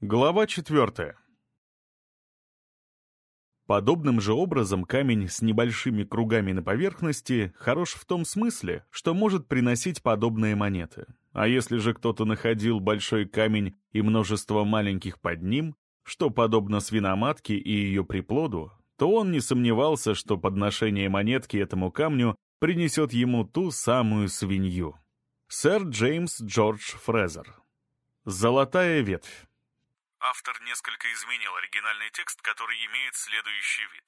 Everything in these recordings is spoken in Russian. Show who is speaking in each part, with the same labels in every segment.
Speaker 1: Глава четвертая. Подобным же образом камень с небольшими кругами на поверхности хорош в том смысле, что может приносить подобные монеты. А если же кто-то находил большой камень и множество маленьких под ним, что подобно свиноматке и ее приплоду, то он не сомневался, что подношение монетки этому камню принесет ему ту самую свинью. Сэр Джеймс Джордж Фрезер. Золотая ветвь.
Speaker 2: Автор несколько изменил оригинальный текст, который имеет следующий вид.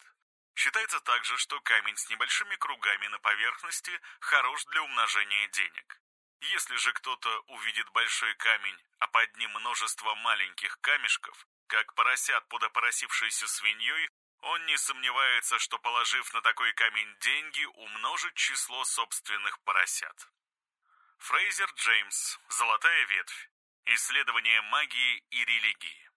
Speaker 2: Считается также, что камень с небольшими кругами на поверхности хорош для умножения денег. Если же кто-то увидит большой камень, а под ним множество маленьких камешков, как поросят под опоросившейся свиньей, он не сомневается, что, положив на такой камень деньги, умножит число собственных поросят. Фрейзер Джеймс. Золотая ветвь. Исследование магии и религии.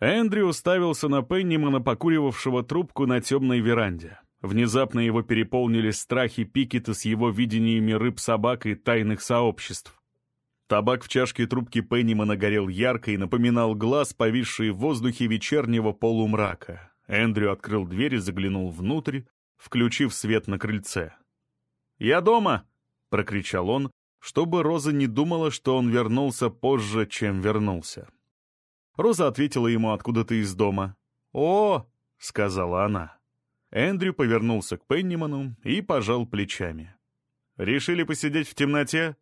Speaker 1: Эндрю уставился на Пеннимана, покуривавшего трубку на темной веранде. Внезапно его переполнили страхи Пикета с его видениями рыб-собак и тайных сообществ. Табак в чашке трубки Пеннимана горел ярко и напоминал глаз, повисший в воздухе вечернего полумрака. Эндрю открыл дверь и заглянул внутрь, включив свет на крыльце. «Я дома!» — прокричал он, чтобы Роза не думала, что он вернулся позже, чем вернулся. Роза ответила ему откуда-то из дома. «О!» — сказала она. Эндрю повернулся к Пенниману и пожал плечами. «Решили посидеть в темноте?»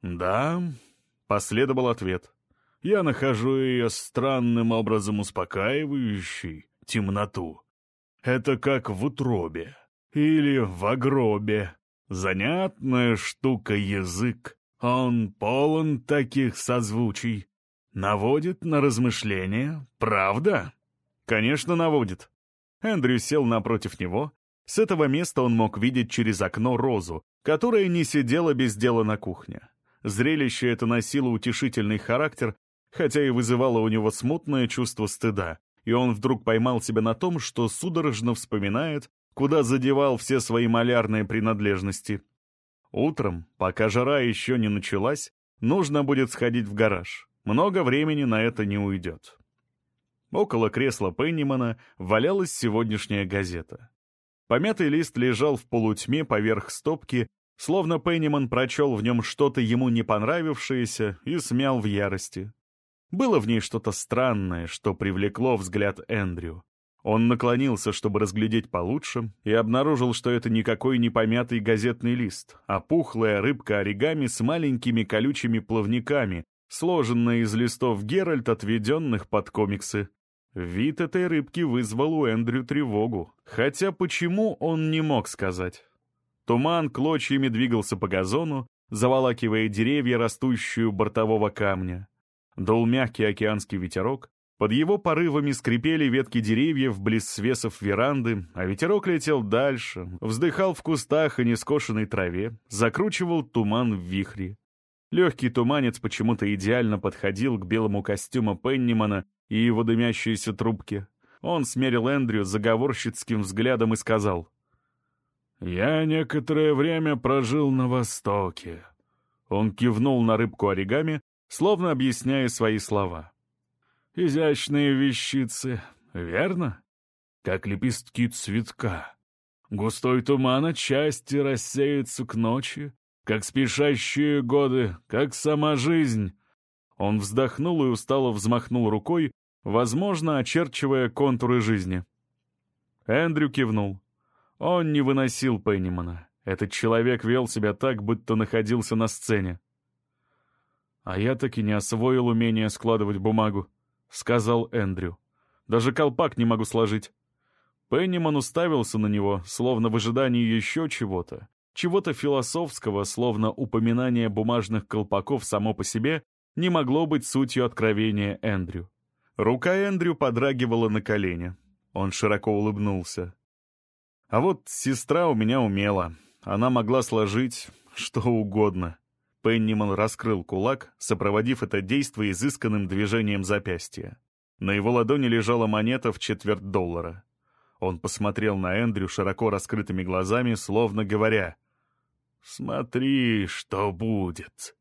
Speaker 1: «Да», — последовал ответ. «Я нахожу ее странным образом успокаивающей, темноту. Это как в утробе или в гробе. Занятная штука язык. Он полон таких созвучий. Наводит на размышления, правда? Конечно, наводит. Эндрю сел напротив него. С этого места он мог видеть через окно Розу, которая не сидела без дела на кухне. Зрелище это носило утешительный характер, хотя и вызывало у него смутное чувство стыда, и он вдруг поймал себя на том, что судорожно вспоминает, куда задевал все свои малярные принадлежности. Утром, пока жара еще не началась, нужно будет сходить в гараж. Много времени на это не уйдет. Около кресла Пеннимана валялась сегодняшняя газета. Помятый лист лежал в полутьме поверх стопки, словно Пенниман прочел в нем что-то ему не понравившееся и смял в ярости. Было в ней что-то странное, что привлекло взгляд Эндрю. Он наклонился, чтобы разглядеть получше, и обнаружил, что это никакой не помятый газетный лист, а пухлая рыбка оригами с маленькими колючими плавниками, сложенная из листов Геральт, отведенных под комиксы. Вид этой рыбки вызвал у Эндрю тревогу, хотя почему он не мог сказать. Туман клочьями двигался по газону, заволакивая деревья, растущие у бортового камня. Дул мягкий океанский ветерок, под его порывами скрипели ветки деревьев близ свесов веранды, а ветерок летел дальше, вздыхал в кустах и нескошенной траве, закручивал туман в вихре. Легкий туманец почему-то идеально подходил к белому костюму Пеннимана и его дымящейся трубке. Он смерил Эндрю заговорщицким взглядом и сказал. «Я некоторое время прожил на Востоке». Он кивнул на рыбку оригами, словно объясняя свои слова. Изящные вещицы, верно? Как лепестки цветка. Густой туман отчасти рассеется к ночи, как спешащие годы, как сама жизнь. Он вздохнул и устало взмахнул рукой, возможно, очерчивая контуры жизни. Эндрю кивнул. Он не выносил Пеннимана. Этот человек вел себя так, будто находился на сцене. А я таки не освоил умение складывать бумагу. — сказал Эндрю. «Даже колпак не могу сложить». Пенниман уставился на него, словно в ожидании еще чего-то. Чего-то философского, словно упоминание бумажных колпаков само по себе не могло быть сутью откровения Эндрю. Рука Эндрю подрагивала на колене. Он широко улыбнулся. «А вот сестра у меня умела. Она могла сложить что угодно». Пенниман раскрыл кулак, сопроводив это действие изысканным движением запястья. На его ладони лежала монета в четверть доллара. Он посмотрел на Эндрю широко раскрытыми глазами, словно говоря, «Смотри, что будет».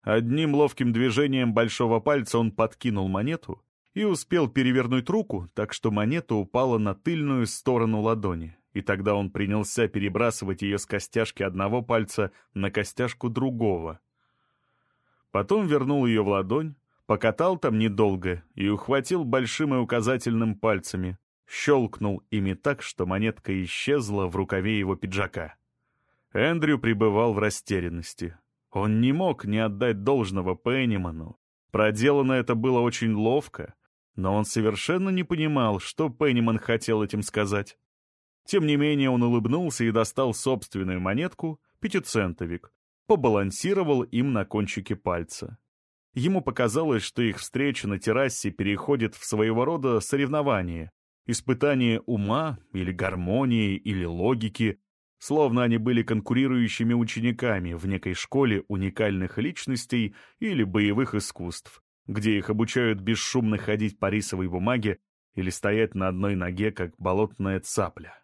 Speaker 1: Одним ловким движением большого пальца он подкинул монету и успел перевернуть руку, так что монета упала на тыльную сторону ладони, и тогда он принялся перебрасывать ее с костяшки одного пальца на костяшку другого. Потом вернул ее в ладонь, покатал там недолго и ухватил большим и указательным пальцами, щелкнул ими так, что монетка исчезла в рукаве его пиджака. Эндрю пребывал в растерянности. Он не мог не отдать должного Пенниману. Проделано это было очень ловко, но он совершенно не понимал, что Пенниман хотел этим сказать. Тем не менее он улыбнулся и достал собственную монетку, пятицентовик, побалансировал им на кончике пальца. Ему показалось, что их встреча на террасе переходит в своего рода соревнование, испытание ума или гармонии или логики, словно они были конкурирующими учениками в некой школе уникальных личностей или боевых искусств, где их обучают бесшумно ходить по рисовой бумаге или стоять на одной ноге, как болотная цапля.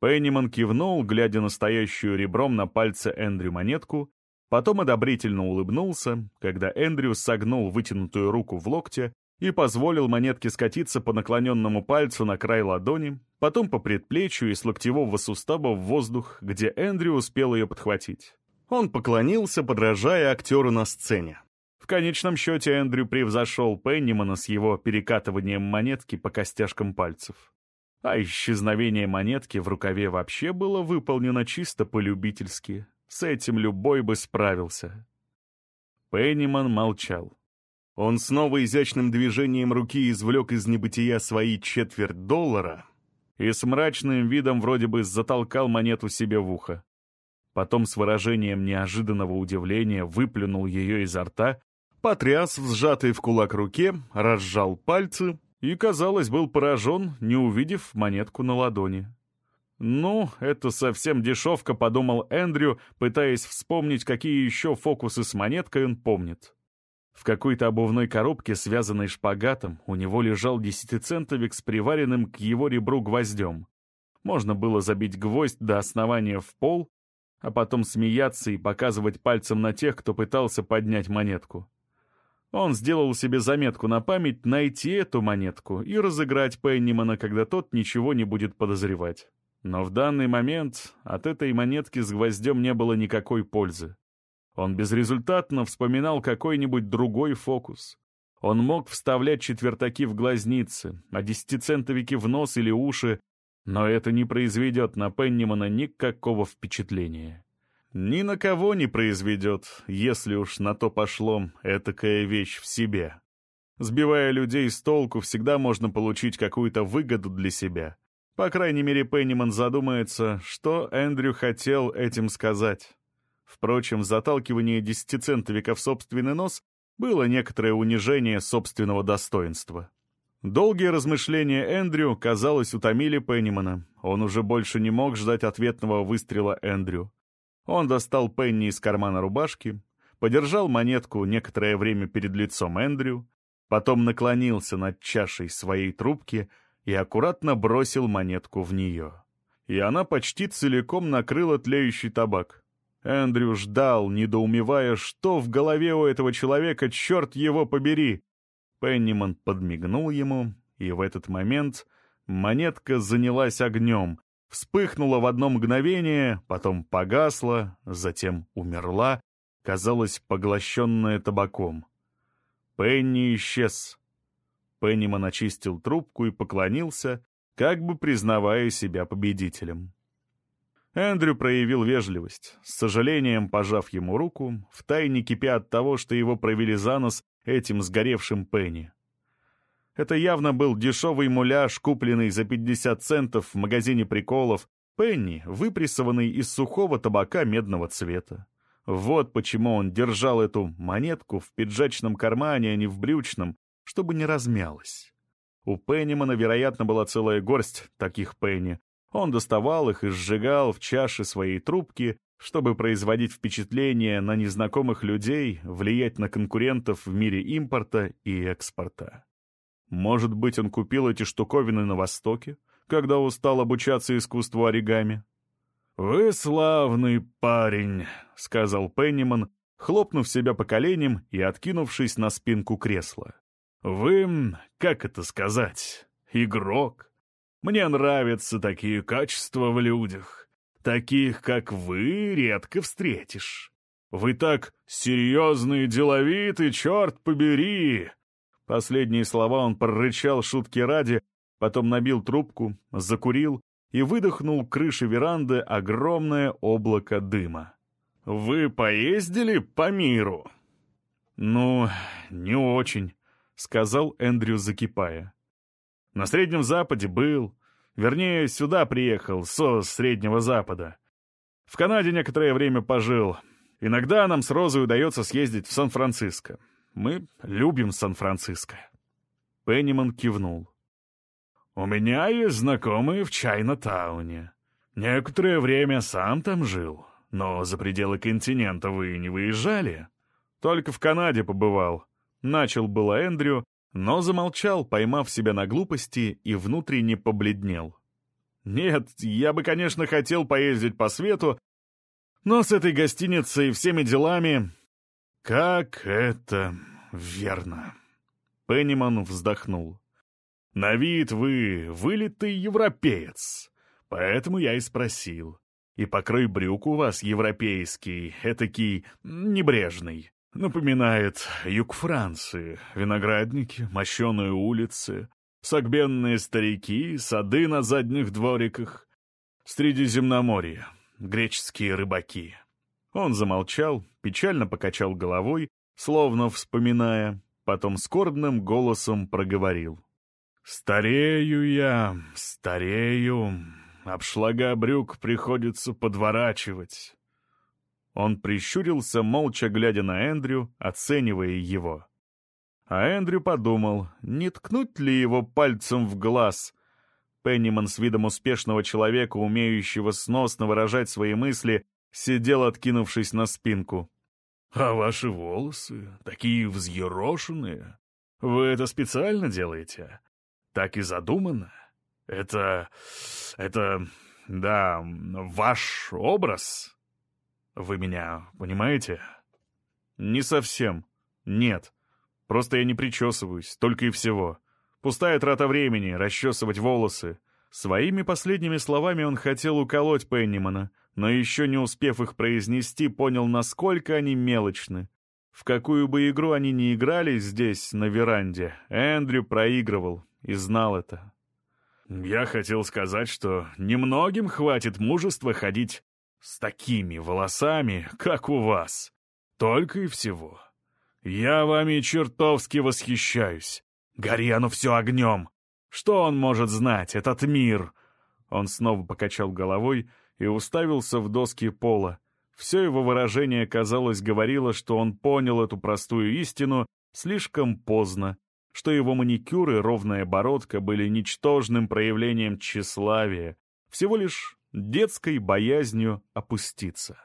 Speaker 1: Пенниман кивнул, глядя на стоящую ребром на пальце Эндрю монетку, потом одобрительно улыбнулся, когда Эндрю согнул вытянутую руку в локте и позволил монетке скатиться по наклоненному пальцу на край ладони, потом по предплечью и с локтевого сустава в воздух, где Эндрю успел ее подхватить. Он поклонился, подражая актеру на сцене. В конечном счете Эндрю превзошел Пеннимана с его перекатыванием монетки по костяшкам пальцев. А исчезновение монетки в рукаве вообще было выполнено чисто по-любительски. С этим любой бы справился. Пенниман молчал. Он снова изящным движением руки извлек из небытия свои четверть доллара и с мрачным видом вроде бы затолкал монету себе в ухо. Потом с выражением неожиданного удивления выплюнул ее изо рта, потряс в сжатой в кулак руке, разжал пальцы и, казалось, был поражен, не увидев монетку на ладони. «Ну, это совсем дешевка», — подумал Эндрю, пытаясь вспомнить, какие еще фокусы с монеткой он помнит. В какой-то обувной коробке, связанной шпагатом, у него лежал десятицентовик с приваренным к его ребру гвоздем. Можно было забить гвоздь до основания в пол, а потом смеяться и показывать пальцем на тех, кто пытался поднять монетку. Он сделал себе заметку на память найти эту монетку и разыграть Пеннимана, когда тот ничего не будет подозревать. Но в данный момент от этой монетки с гвоздем не было никакой пользы. Он безрезультатно вспоминал какой-нибудь другой фокус. Он мог вставлять четвертаки в глазницы, а десятицентовики в нос или уши, но это не произведет на Пеннимана никакого впечатления. Ни на кого не произведет, если уж на то пошло этакая вещь в себе. Сбивая людей с толку, всегда можно получить какую-то выгоду для себя. По крайней мере, Пенниман задумается, что Эндрю хотел этим сказать. Впрочем, заталкивание десятицентовика в собственный нос было некоторое унижение собственного достоинства. Долгие размышления Эндрю, казалось, утомили Пеннимана. Он уже больше не мог ждать ответного выстрела Эндрю. Он достал Пенни из кармана рубашки, подержал монетку некоторое время перед лицом Эндрю, потом наклонился над чашей своей трубки и аккуратно бросил монетку в нее. И она почти целиком накрыла тлеющий табак. Эндрю ждал, недоумевая, что в голове у этого человека, черт его побери. Пенниман подмигнул ему, и в этот момент монетка занялась огнем, вспыхнула в одно мгновение, потом погасла, затем умерла, казалось, поглощенная табаком. Пенни исчез. Пенниман очистил трубку и поклонился, как бы признавая себя победителем. Эндрю проявил вежливость, с сожалением пожав ему руку, втайне кипя от того, что его провели за нос этим сгоревшим Пенни. Это явно был дешевый муляж, купленный за 50 центов в магазине приколов, Пенни, выпрессованный из сухого табака медного цвета. Вот почему он держал эту монетку в пиджачном кармане, а не в брючном, чтобы не размялась. У Пеннимана, вероятно, была целая горсть таких Пенни, он доставал их и сжигал в чаше своей трубки, чтобы производить впечатление на незнакомых людей, влиять на конкурентов в мире импорта и экспорта. Может быть, он купил эти штуковины на Востоке, когда устал обучаться искусству оригами? «Вы славный парень», — сказал Пенниман, хлопнув себя по коленям и откинувшись на спинку кресла. «Вы, как это сказать, игрок. Мне нравятся такие качества в людях. Таких, как вы, редко встретишь. Вы так серьезный и деловитый, черт побери!» Последние слова он прорычал шутки ради, потом набил трубку, закурил и выдохнул к крыше веранды огромное облако дыма. «Вы поездили по миру?» «Ну, не очень», — сказал Эндрю, закипая. «На Среднем Западе был. Вернее, сюда приехал, со Среднего Запада. В Канаде некоторое время пожил. Иногда нам с Розой удается съездить в Сан-Франциско. Мы любим Сан-Франциско». Пенниман кивнул. «У меня есть знакомые в Чайна-тауне. Некоторое время сам там жил. Но за пределы континента вы не выезжали? Только в Канаде побывал. Начал было Эндрю, но замолчал, поймав себя на глупости и внутренне побледнел. Нет, я бы, конечно, хотел поездить по свету, но с этой гостиницей и всеми делами... Как это верно. Пенниман вздохнул. На вид вы вылитый европеец, поэтому я и спросил. И покрой брюк у вас европейский, этакий небрежный. Напоминает юг Франции, виноградники, мощеные улицы, согбенные старики, сады на задних двориках, Средиземноморье, греческие рыбаки. Он замолчал, печально покачал головой, словно вспоминая, потом скорбным голосом проговорил. «Старею я, старею, обшлага брюк приходится подворачивать. Он прищурился, молча глядя на Эндрю, оценивая его. А Эндрю подумал, не ткнуть ли его пальцем в глаз. Пенниман с видом успешного человека, умеющего сносно выражать свои мысли, сидел, откинувшись на спинку. «А ваши волосы такие взъерошенные. Вы это специально делаете? Так и задумано?» Это... это... да, ваш образ. Вы меня понимаете? Не совсем. Нет. Просто я не причесываюсь, только и всего. Пустая трата времени, расчесывать волосы. Своими последними словами он хотел уколоть Пеннимана, но еще не успев их произнести, понял, насколько они мелочны. В какую бы игру они ни играли здесь, на веранде, Эндрю проигрывал и знал это. Я хотел сказать, что немногим хватит мужества ходить с такими волосами, как у вас. Только и всего. Я вами чертовски восхищаюсь. Гори оно все огнем. Что он может знать, этот мир? Он снова покачал головой и уставился в доски пола. Все его выражение, казалось, говорило, что он понял эту простую истину слишком поздно что его маникюр и ровная бородка были ничтожным проявлением тщеславия, всего лишь детской боязнью опуститься.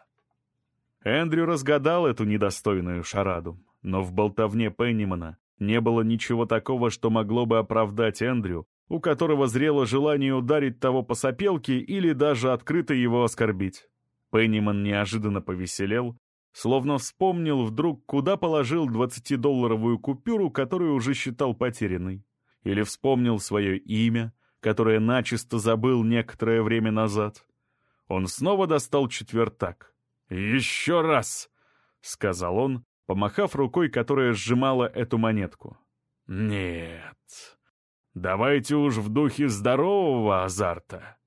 Speaker 1: Эндрю разгадал эту недостойную шараду, но в болтовне Пеннимана не было ничего такого, что могло бы оправдать Эндрю, у которого зрело желание ударить того по сопелке или даже открыто его оскорбить. Пенниман неожиданно повеселел, Словно вспомнил вдруг, куда положил двадцатидолларовую купюру, которую уже считал потерянной. Или вспомнил свое имя, которое начисто забыл некоторое время назад. Он снова достал четвертак. «Еще раз!» — сказал он, помахав рукой, которая сжимала эту монетку. «Нет, давайте уж в духе здорового азарта.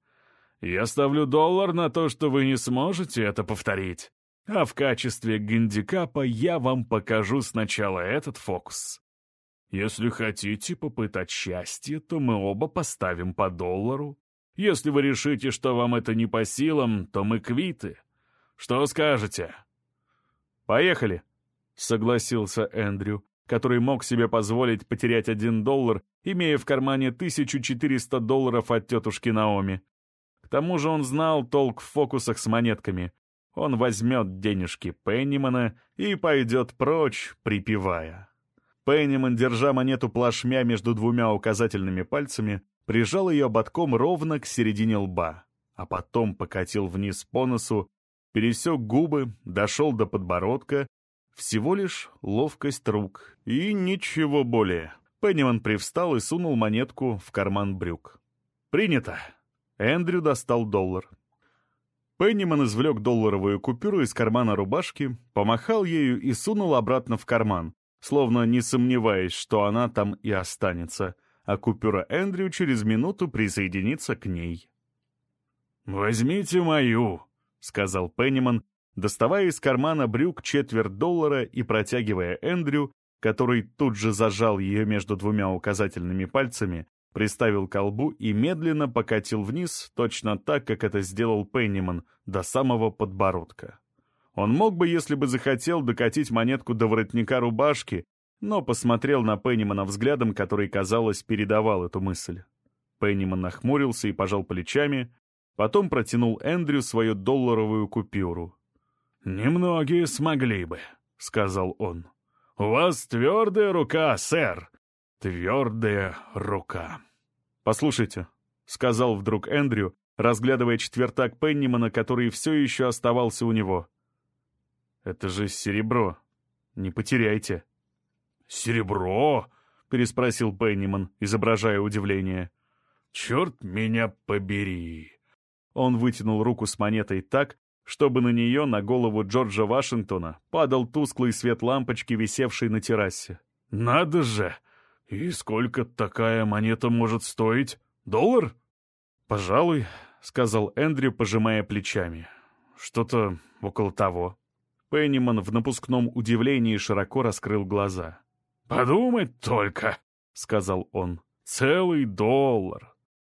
Speaker 1: Я ставлю доллар на то, что вы не сможете это повторить. А в качестве гандикапа я вам покажу сначала этот фокус. Если хотите попытать счастье, то мы оба поставим по доллару. Если вы решите, что вам это не по силам, то мы квиты. Что скажете?» «Поехали», — согласился Эндрю, который мог себе позволить потерять один доллар, имея в кармане 1400 долларов от тетушки Наоми. К тому же он знал толк в фокусах с монетками, он возьмет денежки Пеннимана и пойдет прочь, припевая. Пенниман, держа монету плашмя между двумя указательными пальцами, прижал ее ободком ровно к середине лба, а потом покатил вниз по носу, пересек губы, дошел до подбородка Всего лишь ловкость рук и ничего более. Пенниман привстал и сунул монетку в карман брюк. «Принято!» Эндрю достал доллар. Пенниман извлек долларовую купюру из кармана рубашки, помахал ею и сунул обратно в карман, словно не сомневаясь, что она там и останется, а купюра Эндрю через минуту присоединится к ней.
Speaker 2: «Возьмите мою», — сказал Пенниман, доставая из кармана брюк четверть доллара и протягивая Эндрю, который тут же зажал ее между двумя указательными пальцами, приставил колбу и медленно покатил вниз, точно так, как это сделал Пенниман, до самого подбородка. Он мог бы, если бы захотел, докатить монетку до воротника рубашки, но посмотрел на Пеннимана взглядом, который, казалось, передавал эту мысль. Пенниман нахмурился и пожал плечами, потом протянул Эндрю свою долларовую купюру.
Speaker 1: «Немногие смогли бы», — сказал он. «У вас твердая рука, сэр, твердая рука». «Послушайте», — сказал вдруг Эндрю, разглядывая четвертак Пеннимана, который все еще оставался у него. «Это же серебро. Не потеряйте».
Speaker 2: «Серебро?» — переспросил Пенниман, изображая удивление. «Черт меня побери!»
Speaker 1: Он вытянул руку с монетой так, чтобы на нее, на голову Джорджа Вашингтона, падал тусклый свет лампочки, висевшей на террасе.
Speaker 2: «Надо же! И сколько такая монета может стоить? Доллар?»
Speaker 1: «Пожалуй», — сказал Эндрю, пожимая плечами. «Что-то около того». Пенниман в напускном удивлении широко раскрыл глаза.
Speaker 2: «Подумать только», — сказал он, — «целый доллар».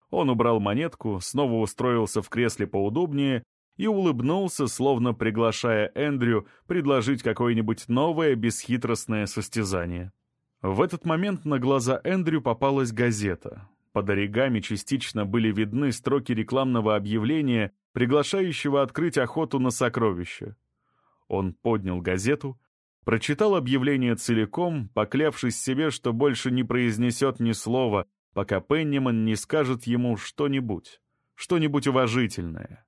Speaker 1: Он убрал монетку, снова устроился в кресле поудобнее и улыбнулся, словно приглашая Эндрю предложить какое-нибудь новое бесхитростное состязание. В этот момент на глаза Эндрю попалась газета. Под оригами частично были видны строки рекламного объявления, приглашающего открыть охоту на сокровища. Он поднял газету, прочитал объявление целиком, поклявшись себе, что больше не произнесет ни слова, пока Пенниман не скажет ему что-нибудь, что-нибудь уважительное.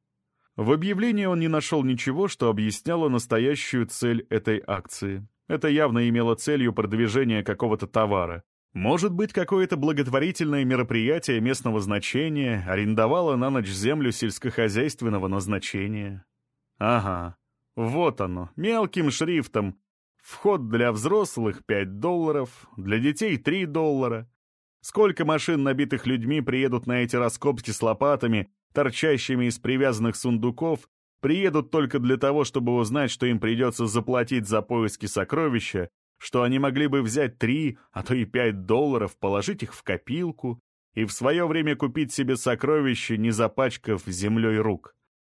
Speaker 1: В объявлении он не нашел ничего, что объясняло настоящую цель этой акции. Это явно имело целью продвижения какого-то товара. Может быть, какое-то благотворительное мероприятие местного значения арендовало на ночь землю сельскохозяйственного назначения. Ага, вот оно, мелким шрифтом. Вход для взрослых — 5 долларов, для детей — 3 доллара. Сколько машин, набитых людьми, приедут на эти раскопки с лопатами, торчащими из привязанных сундуков, приедут только для того, чтобы узнать, что им придется заплатить за поиски сокровища, что они могли бы взять три, а то и пять долларов, положить их в копилку и в свое время купить себе сокровища, не запачкав землей рук.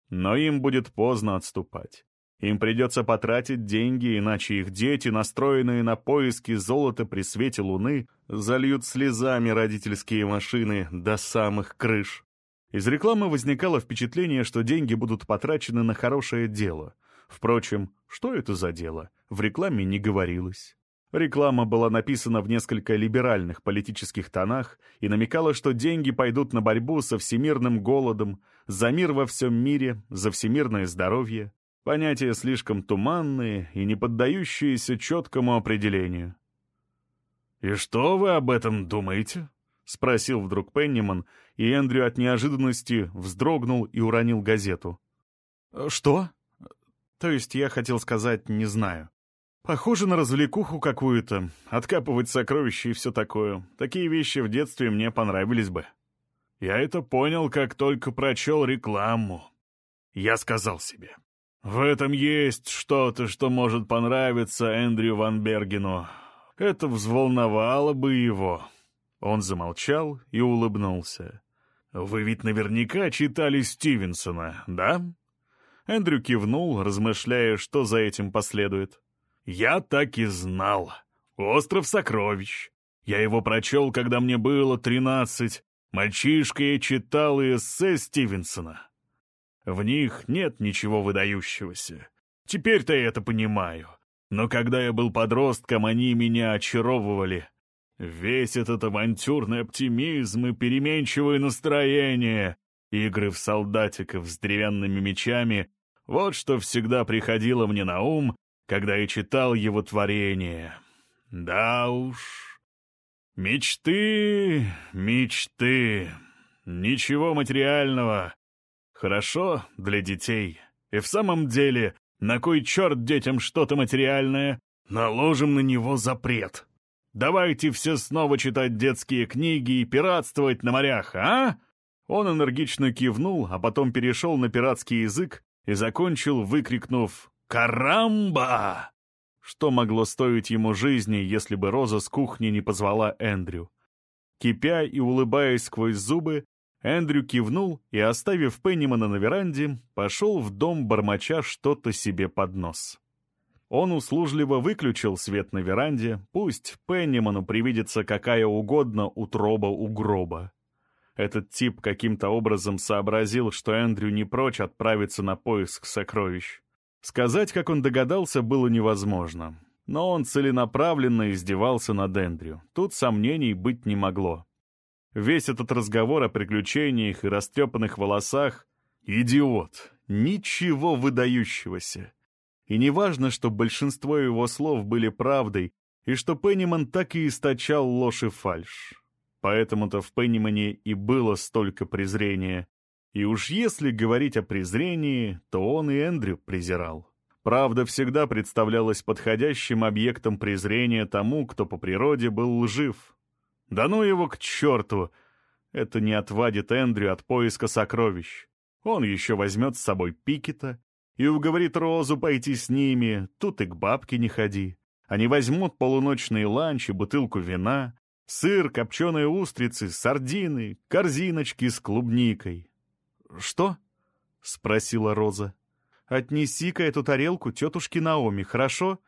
Speaker 1: Но им будет поздно отступать. Им придется потратить деньги, иначе их дети, настроенные на поиски золота при свете луны, зальют слезами родительские машины до самых крыш. Из рекламы возникало впечатление, что деньги будут потрачены на хорошее дело. Впрочем, что это за дело, в рекламе не говорилось. Реклама была написана в несколько либеральных политических тонах и намекала, что деньги пойдут на борьбу со всемирным голодом, за мир во всем мире, за всемирное здоровье. Понятия слишком туманные и не поддающиеся четкому определению.
Speaker 2: «И что вы об этом думаете?» — спросил вдруг Пенниман, и Эндрю от неожиданности вздрогнул и уронил газету.
Speaker 1: «Что? То есть я хотел сказать, не знаю. Похоже на развлекуху какую-то, откапывать сокровища и все такое. Такие вещи в детстве мне понравились бы».
Speaker 2: Я это понял, как только прочел рекламу. Я сказал себе, в этом есть что-то, что может понравиться Эндрю Ван Бергену. Это взволновало бы его. Он замолчал и улыбнулся. «Вы ведь наверняка читали Стивенсона, да?»
Speaker 1: Эндрю кивнул, размышляя, что за этим последует.
Speaker 2: «Я так и знал. Остров сокровищ. Я его прочел, когда мне было тринадцать. Мальчишка я читал эссе Стивенсона. В них нет ничего выдающегося. Теперь-то я это понимаю. Но когда я был подростком, они меня очаровывали. Весь этот авантюрный оптимизм и переменчивое настроение, игры в солдатиков с деревянными мечами — вот что всегда приходило мне на ум,
Speaker 1: когда я читал его творение. Да уж. Мечты, мечты. Ничего материального. Хорошо для детей. И в самом деле, на кой черт детям что-то материальное? Наложим на него запрет. Давайте все снова читать детские книги и пиратствовать на морях, а? Он энергично кивнул, а потом перешел на пиратский язык и закончил, выкрикнув «Карамба!» Что могло стоить ему жизни, если бы Роза с кухни не позвала Эндрю? Кипя и улыбаясь сквозь зубы, Эндрю кивнул и, оставив Пеннимана на веранде, пошел в дом, бормоча что-то себе под нос. Он услужливо выключил свет на веранде, пусть Пенниману привидится какая угодно утроба у гроба. Этот тип каким-то образом сообразил, что Эндрю не прочь отправиться на поиск сокровищ. Сказать, как он догадался, было невозможно. Но он целенаправленно издевался над Эндрю. Тут сомнений быть не могло. Весь этот разговор о приключениях и растрепанных волосах — идиот, ничего выдающегося. И не важно, что большинство его слов были правдой, и что Пенниман так и источал ложь и фальшь. Поэтому-то в Пеннимане и было столько презрения. И уж если говорить о презрении, то он и Эндрю презирал. Правда всегда представлялась подходящим объектом презрения тому, кто по природе был лжив. Да ну его к черту! Это не отвадит Эндрю от поиска сокровищ. Он еще возьмет с собой Пикета и уговорит Розу пойти с ними, тут и к бабке не ходи. Они возьмут полуночные ланчи, бутылку вина, сыр, копченые устрицы, сардины, корзиночки с клубникой. «Что?» — спросила Роза. «Отнеси-ка эту тарелку тетушке Наоми, хорошо?»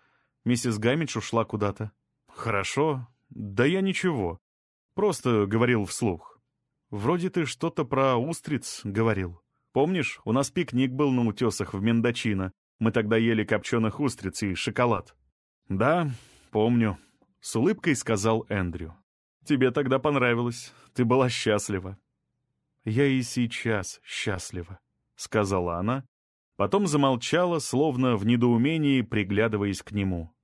Speaker 1: Миссис Гаммидж ушла куда-то. «Хорошо. Да я ничего. Просто говорил вслух. Вроде ты что-то про устриц говорил. Помнишь, у нас пикник был на утесах в Мендочино. Мы тогда ели копченых устриц и шоколад. Да, помню. С улыбкой сказал Эндрю. Тебе тогда понравилось. Ты была счастлива. Я и сейчас счастлива, сказала она. Потом замолчала, словно в недоумении, приглядываясь к нему.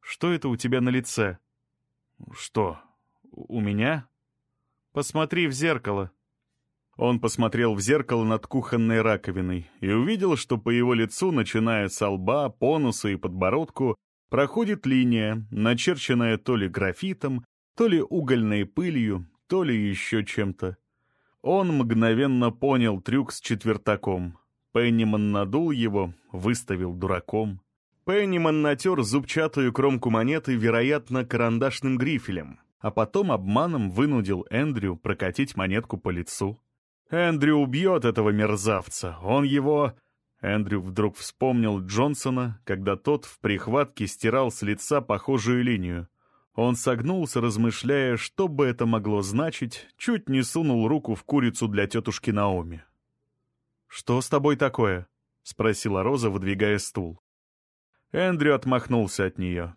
Speaker 1: Что это у тебя на лице? Что, у меня? Посмотри в зеркало. Он посмотрел в зеркало над кухонной раковиной и увидел, что по его лицу, начиная с лба, понуса и подбородку, проходит линия, начерченная то ли графитом, то ли угольной пылью, то ли еще чем-то. Он мгновенно понял трюк с четвертаком. Пенниман надул его, выставил дураком. Пенниман натер зубчатую кромку монеты, вероятно, карандашным грифелем, а потом обманом вынудил Эндрю прокатить монетку по лицу. Эндрю убьет этого мерзавца, он его... Эндрю вдруг вспомнил Джонсона, когда тот в прихватке стирал с лица похожую линию. Он согнулся, размышляя, что бы это могло значить, чуть не сунул руку в курицу для тетушки Наоми. «Что с тобой такое?» — спросила Роза, выдвигая стул. Эндрю отмахнулся от нее.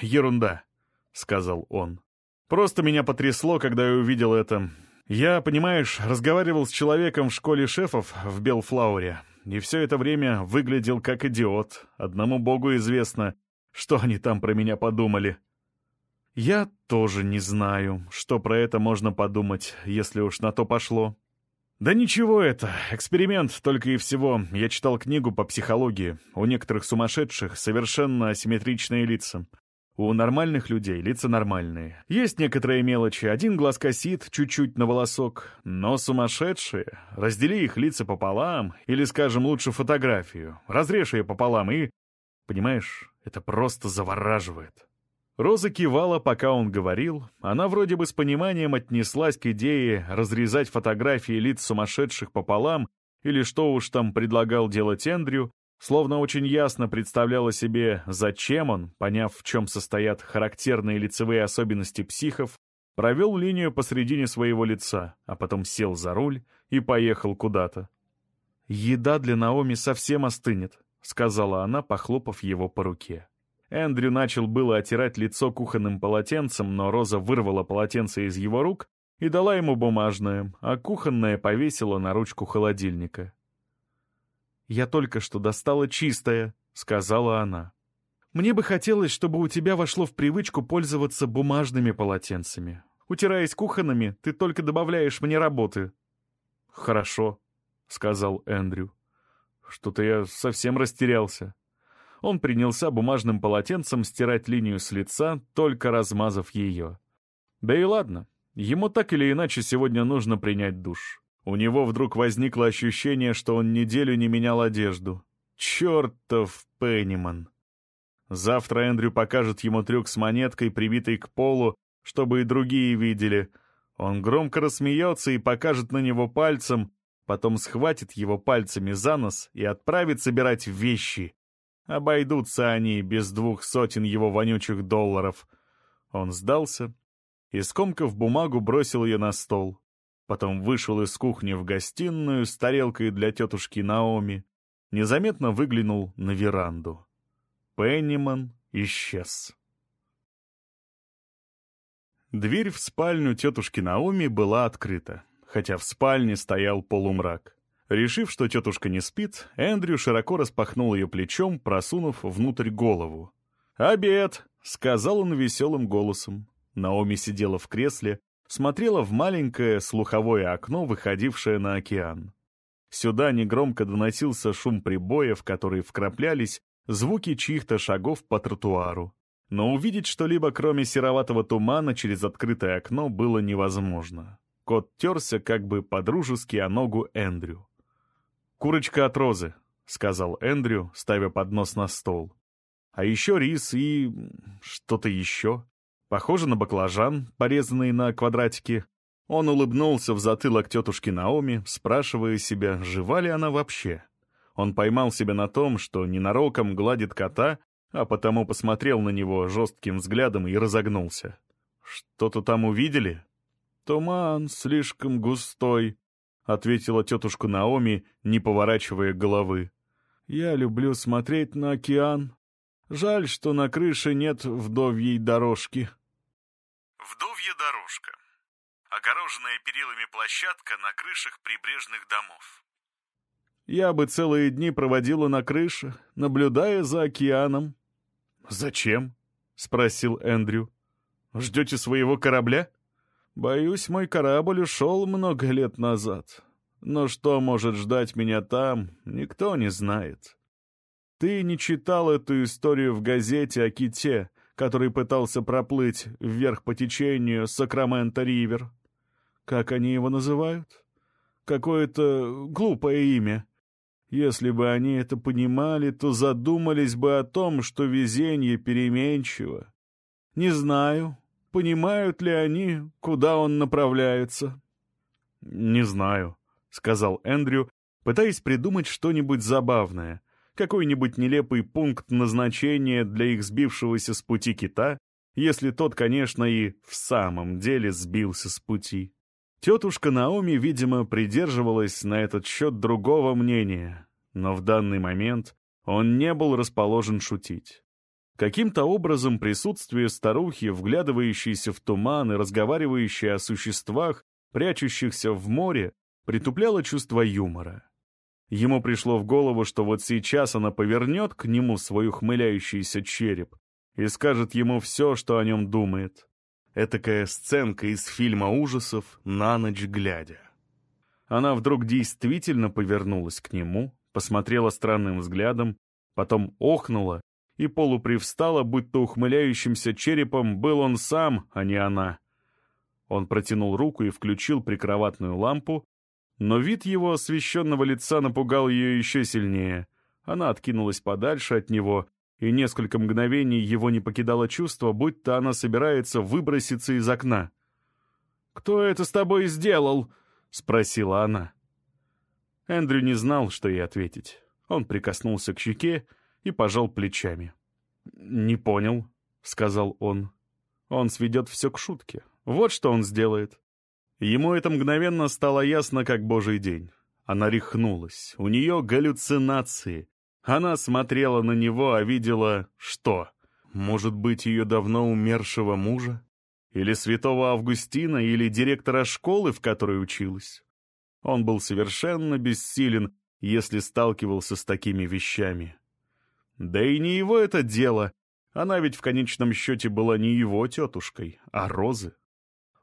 Speaker 1: «Ерунда», — сказал он. «Просто меня потрясло, когда я увидел это. Я, понимаешь, разговаривал с человеком в школе шефов в Белфлауре, и все это время выглядел как идиот. Одному богу известно, что они там про меня подумали». «Я тоже не знаю, что про это можно подумать, если уж на то пошло», «Да ничего это, эксперимент только и всего. Я читал книгу по психологии. У некоторых сумасшедших совершенно асимметричные лица. У нормальных людей лица нормальные. Есть некоторые мелочи. Один глаз косит чуть-чуть на волосок. Но сумасшедшие, раздели их лица пополам, или, скажем, лучше фотографию. Разрежь ее пополам и... Понимаешь, это просто завораживает. Роза кивала, пока он говорил. Она вроде бы с пониманием отнеслась к идее разрезать фотографии лиц сумасшедших пополам, или что уж там предлагал делать Эндрю, словно очень ясно представляла себе, зачем он, поняв, в чем состоят характерные лицевые особенности психов, провел линию посредине своего лица, а потом сел за руль и поехал куда-то. «Еда для Наоми совсем остынет», — сказала она, похлопав его по руке. Эндрю начал было отирать лицо кухонным полотенцем, но Роза вырвала полотенце из его рук и дала ему бумажное, а кухонное повесила на ручку холодильника. «Я только что достала чистое», — сказала она. Мне бы хотелось, чтобы у тебя вошло в привычку пользоваться бумажными полотенцами. Утираясь кухонными, ты только добавляешь мне работы». «Хорошо», — сказал Эндрю. «Что-то я совсем растерялся». Он принялся бумажным полотенцем стирать линию с лица, только размазав ее. Да и ладно, ему так или иначе сегодня нужно принять душ. У него вдруг возникло ощущение, что он неделю не менял одежду. Чертов Пенниман! Завтра Эндрю покажет ему трюк с монеткой, прибитой к полу, чтобы и другие видели. Он громко рассмеется и покажет на него пальцем, потом схватит его пальцами за нос и отправит собирать вещи. Обойдутся они без двух сотен его вонючих долларов. Он сдался и, скомкав бумагу, бросил ее на стол. Потом вышел из кухни в гостиную с тарелкой для тетушки Наоми. Незаметно выглянул на веранду. Пенниман исчез. Дверь в спальню тетушки Наоми была открыта, хотя в спальне стоял полумрак. Решив, что тетушка не спит, Эндрю широко распахнул ее плечом, просунув внутрь голову. «Обед!» — сказал он веселым голосом. Наоми сидела в кресле, смотрела в маленькое слуховое окно, выходившее на океан. Сюда негромко доносился шум прибоев, которые вкраплялись, звуки чьих-то шагов по тротуару. Но увидеть что-либо, кроме сероватого тумана, через открытое окно было невозможно. Кот терся как бы по-дружески о ногу Эндрю. «Курочка от розы», — сказал Эндрю, ставя поднос на стол. «А еще рис и... что-то еще. Похоже на баклажан, порезанный на квадратики». Он улыбнулся в затылок тетушки Наоми, спрашивая себя, жива ли она вообще. Он поймал себя на том, что ненароком гладит кота, а потому посмотрел на него жестким взглядом и разогнулся. «Что-то там увидели?» «Туман слишком густой», — ответила тетушка Наоми, не поворачивая головы. «Я люблю смотреть на океан. Жаль, что на крыше нет вдовьей дорожки».
Speaker 2: Вдовья дорожка. Огороженная перилами площадка на крышах прибрежных домов.
Speaker 1: «Я бы целые дни проводила на крыше, наблюдая за океаном». «Зачем?» — спросил Эндрю. «Ждете своего корабля?» Боюсь, мой корабль ушел много лет назад. Но что может ждать меня там, никто не знает. Ты не читал эту историю в газете о ките, который пытался проплыть вверх по течению Сакраменто-Ривер? Как они его называют? Какое-то глупое имя. Если бы они это понимали, то задумались бы о том, что везение переменчиво. Не знаю, понимают ли они, куда он направляется. «Не знаю», — сказал Эндрю, пытаясь придумать что-нибудь забавное, какой-нибудь нелепый пункт назначения для их сбившегося с пути кита, если тот, конечно, и в самом деле сбился с пути. Тетушка Наоми, видимо, придерживалась на этот счет другого мнения, но в данный момент он не был расположен шутить. Каким-то образом присутствие старухи, вглядывающейся в туман и разговаривающей о существах, прячущихся в море, притупляло чувство юмора. Ему пришло в голову, что вот сейчас она повернет к нему свой ухмыляющийся череп и скажет ему все, что о нем думает. Этакая сценка из фильма ужасов «На ночь глядя». Она вдруг действительно повернулась к нему, посмотрела странным взглядом, потом охнула и полупривстала, будто ухмыляющимся черепом был он сам, а не она. Он протянул руку и включил прикроватную лампу, но вид его освещенного лица напугал ее еще сильнее. Она откинулась подальше от него, и несколько мгновений его не покидало чувство, будто она собирается выброситься из окна. «Кто это с тобой сделал?» — спросила она. Эндрю не знал, что ей ответить. Он прикоснулся к щеке, и пожал плечами. «Не понял», — сказал он. «Он сведет все к шутке. Вот что он сделает». Ему это мгновенно стало ясно, как божий день. Она рехнулась. У нее галлюцинации. Она смотрела на него, а видела что? Может быть, ее давно умершего мужа? Или святого Августина, или директора школы, в которой училась? Он был совершенно бессилен, если сталкивался с такими вещами. Да и не его это дело, Она ведь в конечном счете была не его тетушкой, а Розы.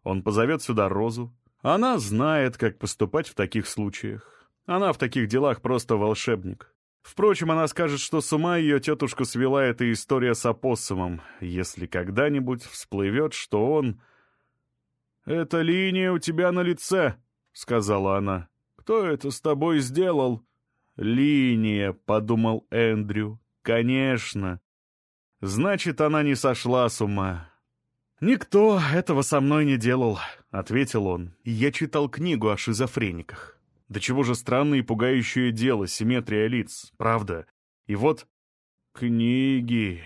Speaker 1: Он позовет сюда Розу. Она знает, как поступать в таких случаях. Она в таких делах просто волшебник. Впрочем, она скажет, что с ума ее тетушку свела эта история с опоссумом, если когда-нибудь всплывет, что он... «Эта линия у тебя на лице», — сказала она. «Кто это с тобой сделал?» «Линия», — подумал Эндрю. «Конечно. Значит, она не сошла с ума». «Никто этого со мной не делал», — ответил он. «Я читал книгу о шизофрениках. Да чего же странное и пугающее дело, симметрия лиц, правда? И вот... Книги...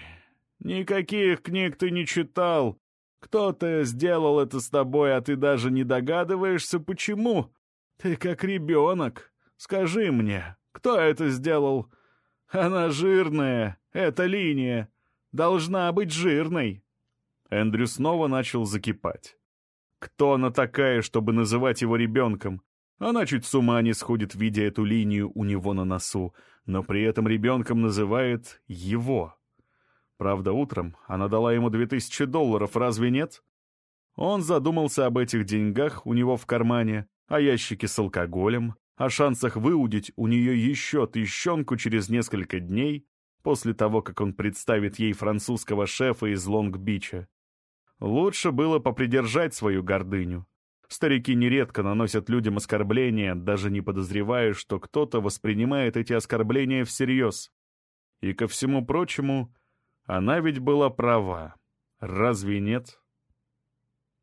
Speaker 1: Никаких книг ты не читал. Кто-то сделал это с тобой, а ты даже не догадываешься, почему. Ты как ребенок. Скажи мне, кто это сделал? Она жирная, эта линия. Должна быть жирной. Эндрю снова начал закипать. Кто она такая, чтобы называть его ребенком? Она чуть с ума не сходит, видя эту линию у него на носу, но при этом ребенком называет его. Правда, утром она дала ему две тысячи долларов, разве нет? Он задумался об этих деньгах у него в кармане, о ящике с алкоголем, о шансах выудить у нее еще тыщенку через несколько дней, после того, как он представит ей французского шефа из Лонг-Бича. Лучше было попридержать свою гордыню. Старики нередко наносят людям оскорбления, даже не подозревая, что кто-то воспринимает эти оскорбления всерьез. И ко всему прочему, она ведь была права. Разве нет?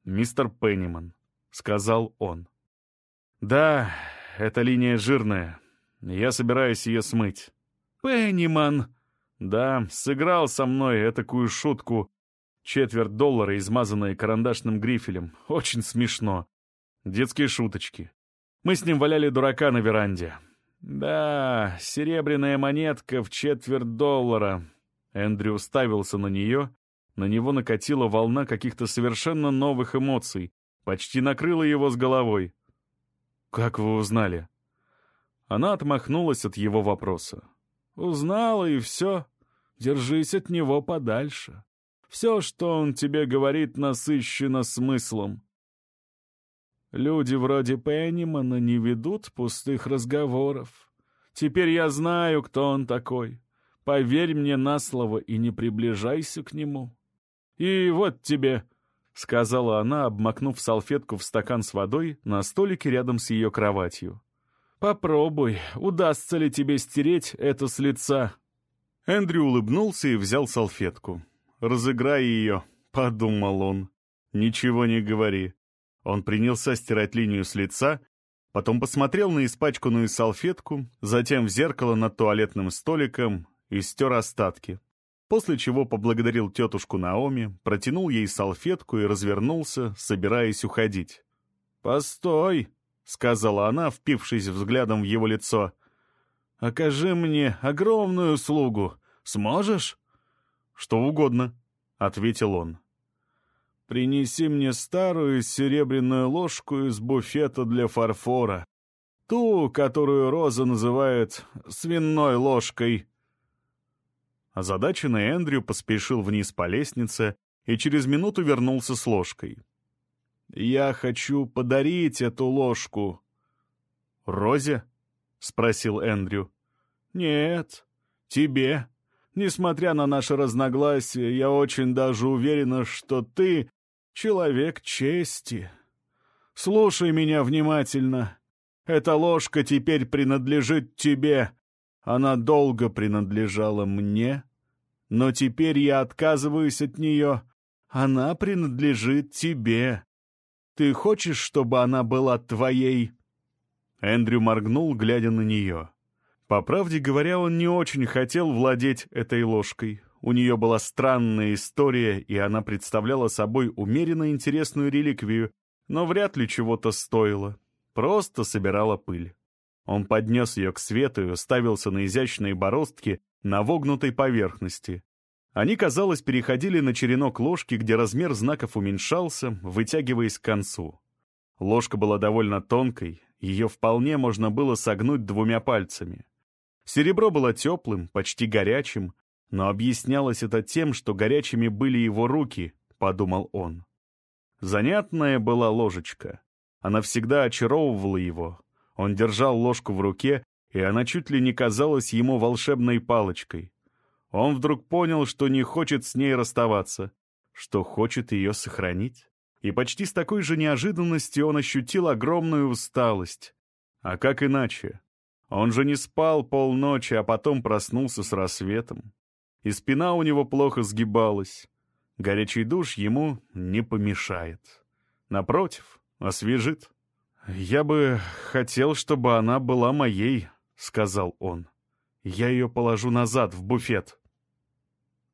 Speaker 1: «Мистер Пенниман», — сказал он. «Да, эта линия жирная. Я собираюсь ее смыть». «Пенниман!» «Да, сыграл со мной этакую шутку. Четверть доллара, измазанная карандашным грифелем. Очень смешно. Детские шуточки. Мы с ним валяли дурака на веранде. Да, серебряная монетка в четверть доллара. Эндрю уставился на нее. На него накатила волна каких-то совершенно новых эмоций. Почти накрыла его с головой. «Как вы узнали?» Она отмахнулась от его вопроса. «Узнала, и все. Держись от него подальше. Все, что он тебе говорит, насыщено смыслом. Люди вроде Пеннимана не ведут пустых разговоров. Теперь я знаю, кто он такой. Поверь мне на слово и не приближайся к нему. И вот тебе, — сказала она, обмакнув салфетку в стакан с водой на столике рядом с ее кроватью. «Попробуй, удастся ли тебе стереть это с лица». Эндрю улыбнулся и взял салфетку. «Разыграй ее», — подумал он. «Ничего не говори. Он принялся стирать линию с лица, потом посмотрел на испачканную салфетку, затем в зеркало над туалетным столиком и стер остатки. После чего поблагодарил тетушку Наоми, протянул ей салфетку и развернулся, собираясь уходить. «Постой!» — сказала она, впившись взглядом в его лицо. «Окажи мне огромную услугу. Сможешь?» «Что угодно», — ответил он. Принеси мне старую серебряную ложку из буфета для фарфора. Ту, которую Роза называет свиной ложкой. Озадаченный Эндрю поспешил вниз по лестнице и через минуту вернулся с ложкой. «Я хочу подарить эту ложку». «Розе?» — спросил Эндрю. «Нет, тебе. Несмотря на наше разногласие, я очень даже уверена, что ты человек чести. Слушай меня внимательно. Эта ложка теперь принадлежит тебе. Она долго принадлежала мне, но теперь я отказываюсь от нее. Она принадлежит тебе. Ты хочешь, чтобы она была твоей?» Эндрю моргнул, глядя на нее. По правде говоря, он не очень хотел владеть этой ложкой. У нее была странная история, и она представляла собой умеренно интересную реликвию, но вряд ли чего-то стоила. Просто собирала пыль. Он поднес ее к свету и уставился на изящные бороздки на вогнутой поверхности. Они, казалось, переходили на черенок ложки, где размер знаков уменьшался, вытягиваясь к концу. Ложка была довольно тонкой, ее вполне можно было согнуть двумя пальцами. Серебро было теплым, почти горячим, Но объяснялось это тем, что горячими были его руки, подумал он. Занятная была ложечка. Она всегда очаровывала его. Он держал ложку в руке, и она чуть ли не казалась ему волшебной палочкой. Он вдруг понял, что не хочет с ней расставаться, что хочет ее сохранить. И почти с такой же неожиданностью он ощутил огромную усталость. А как иначе? Он же не спал полночи, а потом проснулся с рассветом. И спина у него плохо сгибалась. Горячий душ ему не помешает. Напротив, освежит. «Я бы хотел, чтобы она была моей», — сказал он. «Я ее положу назад в буфет».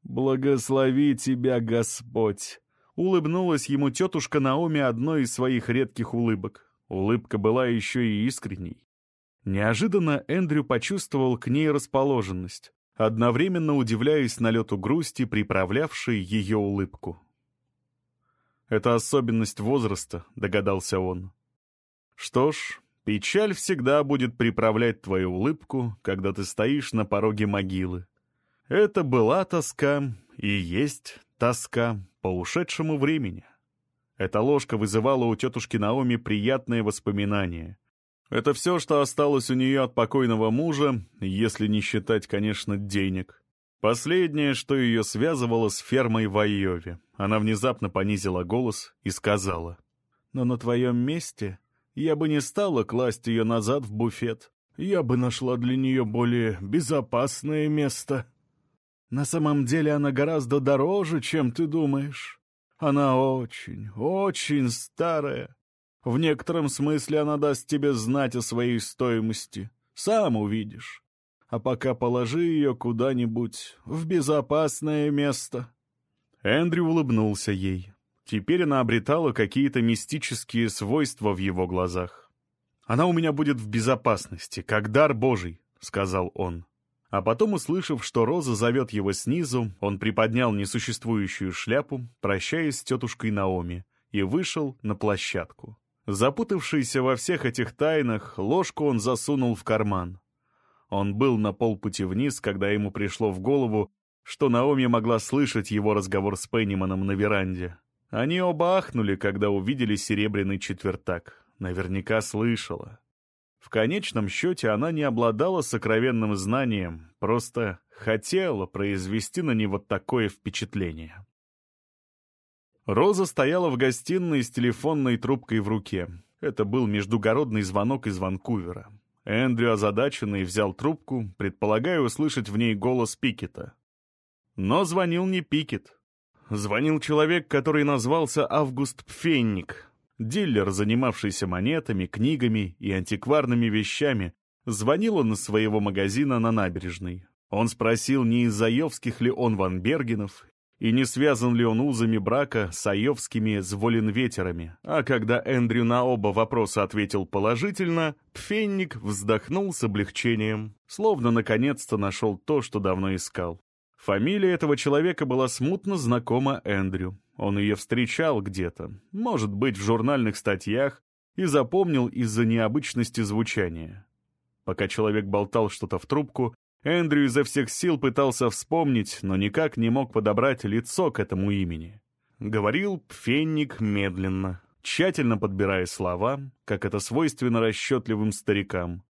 Speaker 1: «Благослови тебя, Господь!» Улыбнулась ему тетушка Наоми одной из своих редких улыбок. Улыбка была еще и искренней. Неожиданно Эндрю почувствовал к ней расположенность, одновременно удивляясь налету грусти, приправлявшей ее улыбку. «Это особенность возраста», — догадался он. «Что ж, печаль всегда будет приправлять твою улыбку, когда ты стоишь на пороге могилы. Это была тоска и есть тоска по ушедшему времени. Эта ложка вызывала у тетушки Наоми приятные воспоминания. Это все, что осталось у нее от покойного мужа, если не считать, конечно, денег. Последнее, что ее связывало с фермой в Айове. Она внезапно понизила голос и сказала. «Но на твоем месте я бы не стала класть ее назад в буфет. Я бы нашла для нее более безопасное место». На самом деле она гораздо дороже, чем ты думаешь. Она очень, очень старая. В некотором смысле она даст тебе знать о своей стоимости. Сам увидишь. А пока положи ее куда-нибудь в безопасное место». Эндрю улыбнулся ей. Теперь она обретала какие-то мистические свойства в его глазах. «Она у меня будет в безопасности, как дар Божий», — сказал он. А потом, услышав, что Роза зовет его снизу, он приподнял несуществующую шляпу, прощаясь с тетушкой Наоми, и вышел на площадку. Запутавшийся во всех этих тайнах, ложку он засунул в карман. Он был на полпути вниз, когда ему пришло в голову, что Наоми могла слышать его разговор с Пенниманом на веранде. Они оба ахнули, когда увидели серебряный четвертак. Наверняка слышала. В конечном счете она не обладала сокровенным знанием, просто хотела произвести на него такое впечатление. Роза стояла в гостиной с телефонной трубкой в руке. Это был междугородный звонок из Ванкувера. Эндрю озадаченный взял трубку, предполагая услышать в ней голос Пикета. Но звонил не Пикет. Звонил человек, который назвался Август Пфенник, Диллер, занимавшийся монетами, книгами и антикварными вещами, звонил он из своего магазина на набережной. Он спросил, не из Заевских ли он Ван Бергенов, и не связан ли он узами брака с Аевскими зволенветерами. А когда Эндрю на оба вопроса ответил положительно, Пфенник вздохнул с облегчением, словно наконец-то нашел то, что давно искал. Фамилия этого человека была смутно знакома Эндрю. Он ее встречал где-то, может быть, в журнальных статьях, и запомнил из-за необычности звучания. Пока человек болтал что-то в трубку, Эндрю изо всех сил пытался вспомнить, но никак не мог подобрать лицо к этому имени. Говорил Пфенник медленно, тщательно подбирая слова, как это свойственно расчетливым старикам.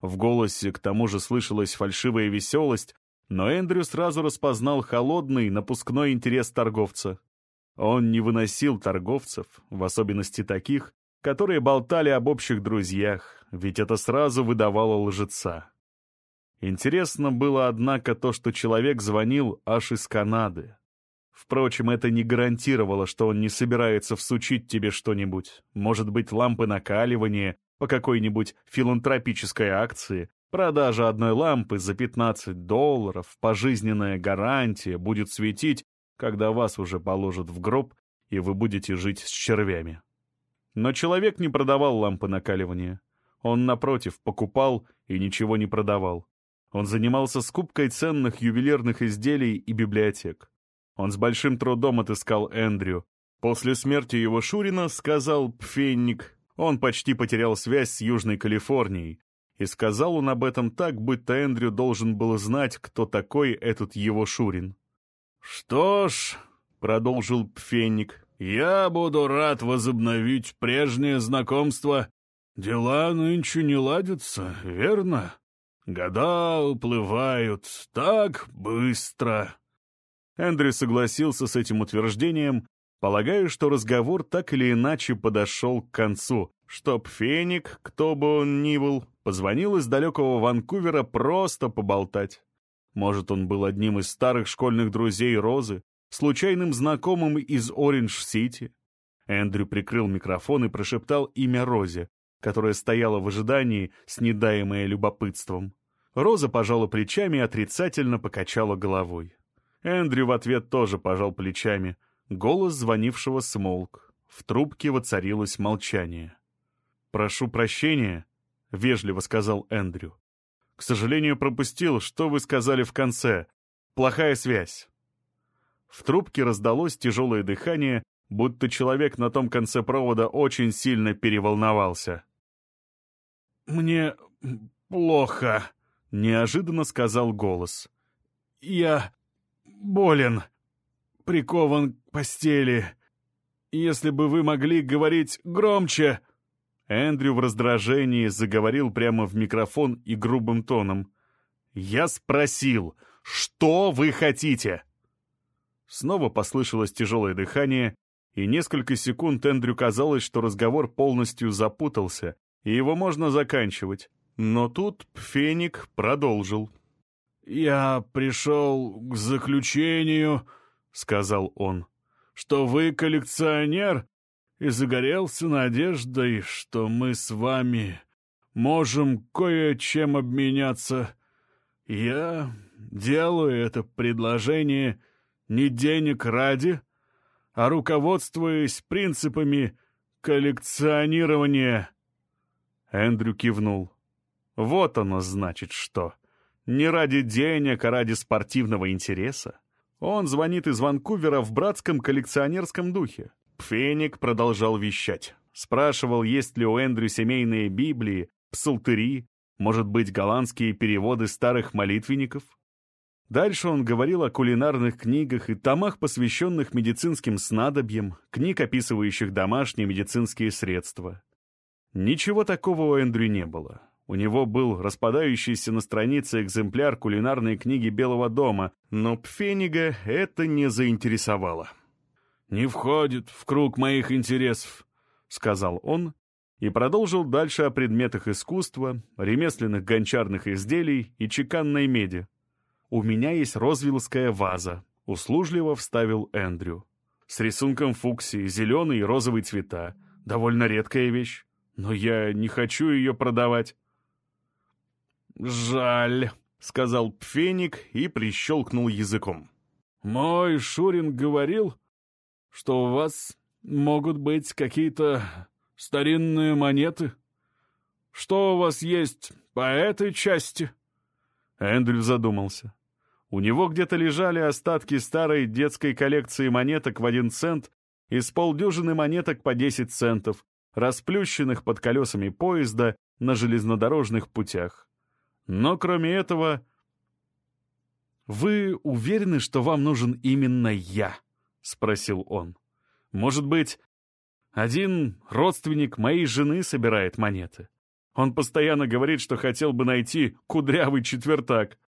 Speaker 1: В голосе к тому же слышалась фальшивая веселость, но Эндрю сразу распознал холодный, напускной интерес торговца. Он не выносил торговцев, в особенности таких, которые болтали об общих друзьях, ведь это сразу выдавало лжеца. Интересно было, однако, то, что человек звонил аж из Канады. Впрочем, это не гарантировало, что он не собирается всучить тебе что-нибудь. Может быть, лампы накаливания по какой-нибудь филантропической акции, продажа одной лампы за 15 долларов, пожизненная гарантия будет светить когда вас уже положат в гроб, и вы будете жить с червями. Но человек не продавал лампы накаливания. Он, напротив, покупал и ничего не продавал. Он занимался скупкой ценных ювелирных изделий и библиотек. Он с большим трудом отыскал Эндрю. После смерти его Шурина, сказал Пфенник, он почти потерял связь с Южной Калифорнией, И сказал он об этом так, будто Эндрю должен был знать, кто такой этот его Шурин. «Что ж», — продолжил Пфенник, — «я буду рад возобновить прежнее знакомство. Дела нынче не ладятся, верно? Года уплывают так быстро». Эндрю согласился с этим утверждением, полагая, что разговор так или иначе подошел к концу, чтоб Феник, кто бы он ни был, позвонил из далекого Ванкувера просто поболтать. Может, он был одним из старых школьных друзей Розы, случайным знакомым из Ориндж-Сити. Эндрю прикрыл микрофон и прошептал имя Розе, которая стояла в ожидании, снедаемая любопытством. Роза пожала плечами и отрицательно покачала головой. Эндрю в ответ тоже пожал плечами. Голос звонившего смолк. В трубке воцарилось молчание. «Прошу прощения», — вежливо сказал Эндрю. «К сожалению, пропустил, что вы сказали в конце. Плохая связь». В трубке раздалось тяжелое дыхание, будто человек на том конце провода очень сильно переволновался. «Мне плохо», — неожиданно сказал голос. «Я болен, прикован к постели. Если бы вы могли говорить громче...» Эндрю в раздражении заговорил прямо в микрофон и грубым тоном. «Я спросил, что вы хотите?» Снова послышалось тяжелое дыхание, и несколько секунд Эндрю казалось, что разговор полностью запутался, и его можно заканчивать. Но тут Феник продолжил. «Я пришел к заключению», — сказал он, — «что вы коллекционер и загорелся надеждой, что мы с вами можем кое-чем обменяться. Я делаю это предложение не денег ради, а руководствуясь принципами коллекционирования». Эндрю кивнул. «Вот оно значит что». Не ради денег, а ради спортивного интереса. Он звонит из Ванкувера в братском коллекционерском духе. Феник продолжал вещать. Спрашивал, есть ли у Эндрю семейные Библии, псалтыри, может быть, голландские переводы старых молитвенников. Дальше он говорил о кулинарных книгах и томах, посвященных медицинским снадобьям, книг, описывающих домашние медицинские средства. Ничего такого у Эндрю не было. У него был распадающийся на странице экземпляр кулинарной книги Белого дома, но Пфенига это не заинтересовало. «Не входит в круг моих интересов», — сказал он, и продолжил дальше о предметах искусства, ремесленных гончарных изделий и чеканной меди. «У меня есть розвиллская ваза», — услужливо вставил Эндрю. «С рисунком фуксии, зеленый и розовый цвета. Довольно редкая вещь. Но я не хочу ее продавать». «Жаль», — сказал Пфеник и прищелкнул языком. «Мой Шурин говорил, что у вас могут быть какие-то старинные монеты. Что у вас есть по этой части?» Эндрю задумался. У него где-то лежали остатки старой детской коллекции монеток в один цент и с полдюжины монеток по десять центов, расплющенных под колесами поезда на железнодорожных путях. Но кроме этого... «Вы уверены, что вам нужен именно я?» — спросил он. «Может быть, один родственник моей жены собирает монеты? Он постоянно говорит, что хотел бы найти кудрявый четвертак».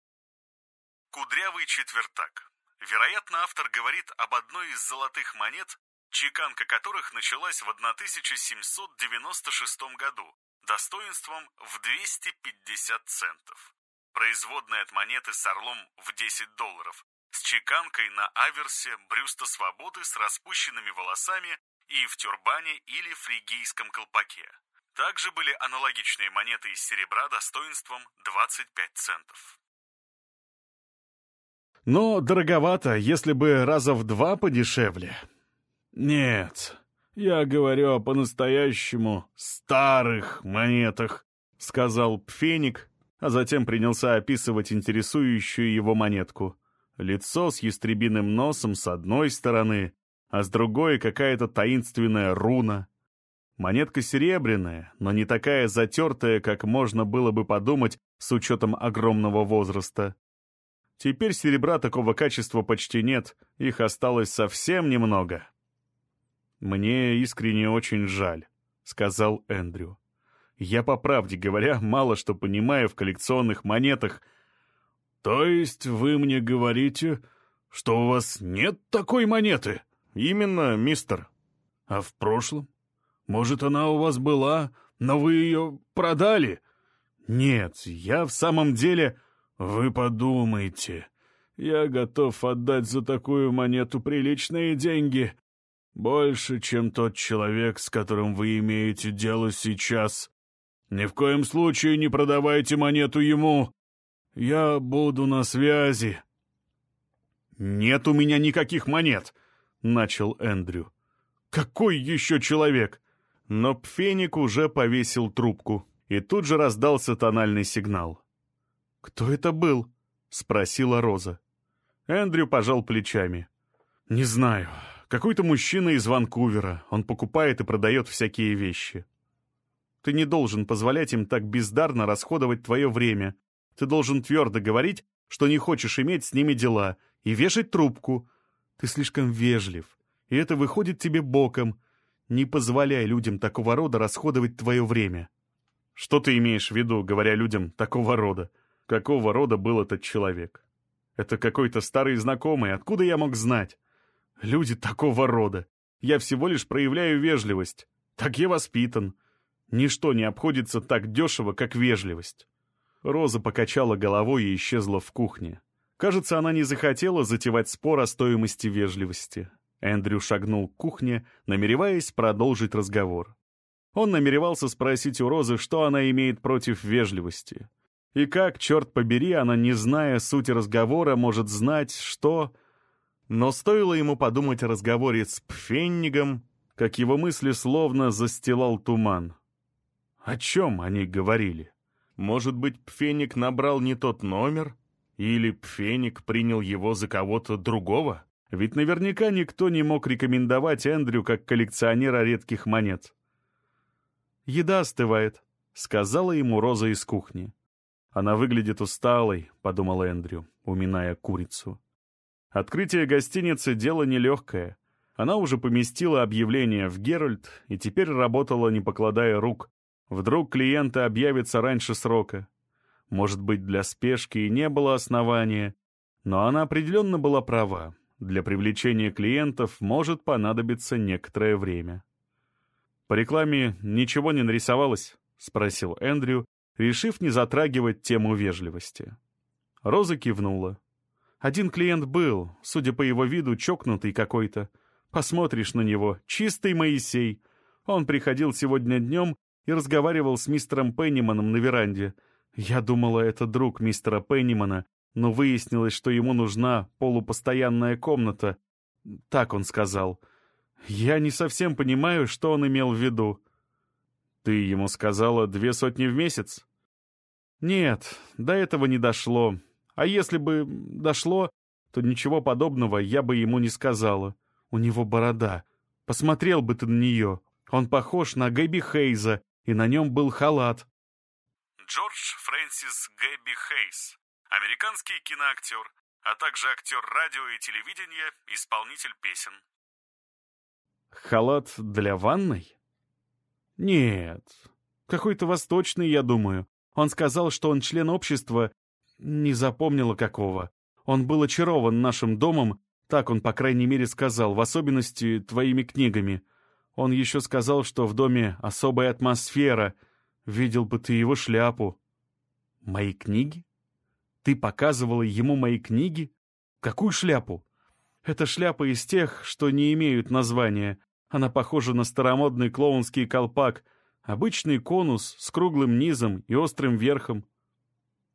Speaker 2: Кудрявый четвертак. Вероятно, автор говорит об одной из золотых монет, чеканка которых началась в 1796 году достоинством в 250 центов. Производная от монеты с орлом в 10 долларов, с чеканкой на аверсе брюста свободы с распущенными волосами и в тюрбане или фригийском колпаке. Также были аналогичные монеты из серебра достоинством 25 центов.
Speaker 1: Но дороговато, если бы раза в два подешевле. Нет, «Я говорю о по-настоящему старых монетах», — сказал Пфеник, а затем принялся описывать интересующую его монетку. Лицо с ястребиным носом с одной стороны, а с другой какая-то таинственная руна. Монетка серебряная, но не такая затертая, как можно было бы подумать с учетом огромного возраста. Теперь серебра такого качества почти нет, их осталось совсем немного. «Мне искренне очень жаль», — сказал Эндрю. «Я, по правде говоря, мало что понимаю в коллекционных монетах».
Speaker 3: «То есть вы мне говорите, что у вас нет такой монеты?»
Speaker 1: «Именно, мистер».
Speaker 3: «А в прошлом?» Может, она у вас была, но вы ее продали?»
Speaker 1: «Нет, я в самом деле...»
Speaker 3: «Вы подумайте. Я готов отдать за такую монету приличные деньги. Больше, чем тот человек, с которым вы имеете дело сейчас. Ни в коем случае не продавайте монету ему. Я буду на связи».
Speaker 1: «Нет у меня никаких монет», — начал Эндрю. «Какой еще человек? Но Пфеник уже повесил трубку, и тут же раздался тональный сигнал. «Кто это был?» — спросила Роза. Эндрю пожал плечами. «Не знаю. Какой-то мужчина из Ванкувера. Он покупает и продает всякие вещи. Ты не должен позволять им так бездарно расходовать твое время. Ты должен твердо говорить, что не хочешь иметь с ними дела, и вешать трубку. Ты слишком вежлив, и это выходит тебе боком, не позволяй людям такого рода расходовать твое время. Что ты имеешь в виду, говоря людям такого рода? Какого рода был этот человек? Это какой-то старый знакомый, откуда я мог знать? Люди такого рода. Я всего лишь проявляю вежливость. Так я воспитан. Ничто не обходится так дешево, как вежливость. Роза покачала головой и исчезла в кухне. Кажется, она не захотела затевать спор о стоимости вежливости. Эндрю шагнул к кухне, намереваясь продолжить разговор. Он намеревался спросить у Розы, что она имеет против вежливости. И как, черт побери, она, не зная сути разговора, может знать, что... Но стоило ему подумать о разговоре с Пфеннигом, как его мысли словно застилал туман. О чем они говорили? Может быть, Пфеник набрал не тот номер? Или Пфеник принял его за кого-то другого? Ведь наверняка никто не мог рекомендовать Эндрю как коллекционера редких монет. «Еда остывает», — сказала ему Роза из кухни. «Она выглядит усталой», — подумал Эндрю, уминая курицу. Открытие гостиницы — дело нелегкое. Она уже поместила объявление в Геральт и теперь работала, не покладая рук. Вдруг клиенты объявятся раньше срока. Может быть, для спешки и не было основания, но она определенно была права. Для привлечения клиентов может понадобиться некоторое время. «По рекламе ничего не нарисовалось?» — спросил Эндрю, решив не затрагивать тему вежливости. Роза кивнула. «Один клиент был, судя по его виду, чокнутый какой-то. Посмотришь на него, чистый Моисей. Он приходил сегодня днем и разговаривал с мистером Пенниманом на веранде. Я думала, это друг мистера Пеннимана, но выяснилось, что ему нужна полупостоянная комната. Так он сказал. Я не совсем понимаю, что он имел в виду. Ты ему сказала две сотни в месяц? Нет, до этого не дошло. А если бы дошло, то ничего подобного я бы ему не сказала. У него борода. Посмотрел бы ты на нее. Он похож на Гэби Хейза, и на нем был халат.
Speaker 2: Джордж Фрэнсис Гэби Хейз американский киноактер, а также актер радио и телевидения, исполнитель песен.
Speaker 1: Халат для ванной? Нет, какой-то восточный, я думаю. Он сказал, что он член общества, не запомнила какого. Он был очарован нашим домом, так он, по крайней мере, сказал, в особенности твоими книгами. Он еще сказал, что в доме особая атмосфера. Видел бы ты его шляпу. Мои книги? Ты показывала ему мои книги? Какую шляпу? Это шляпа из тех, что не имеют названия. Она похожа на старомодный клоунский колпак, обычный конус с круглым низом и острым верхом.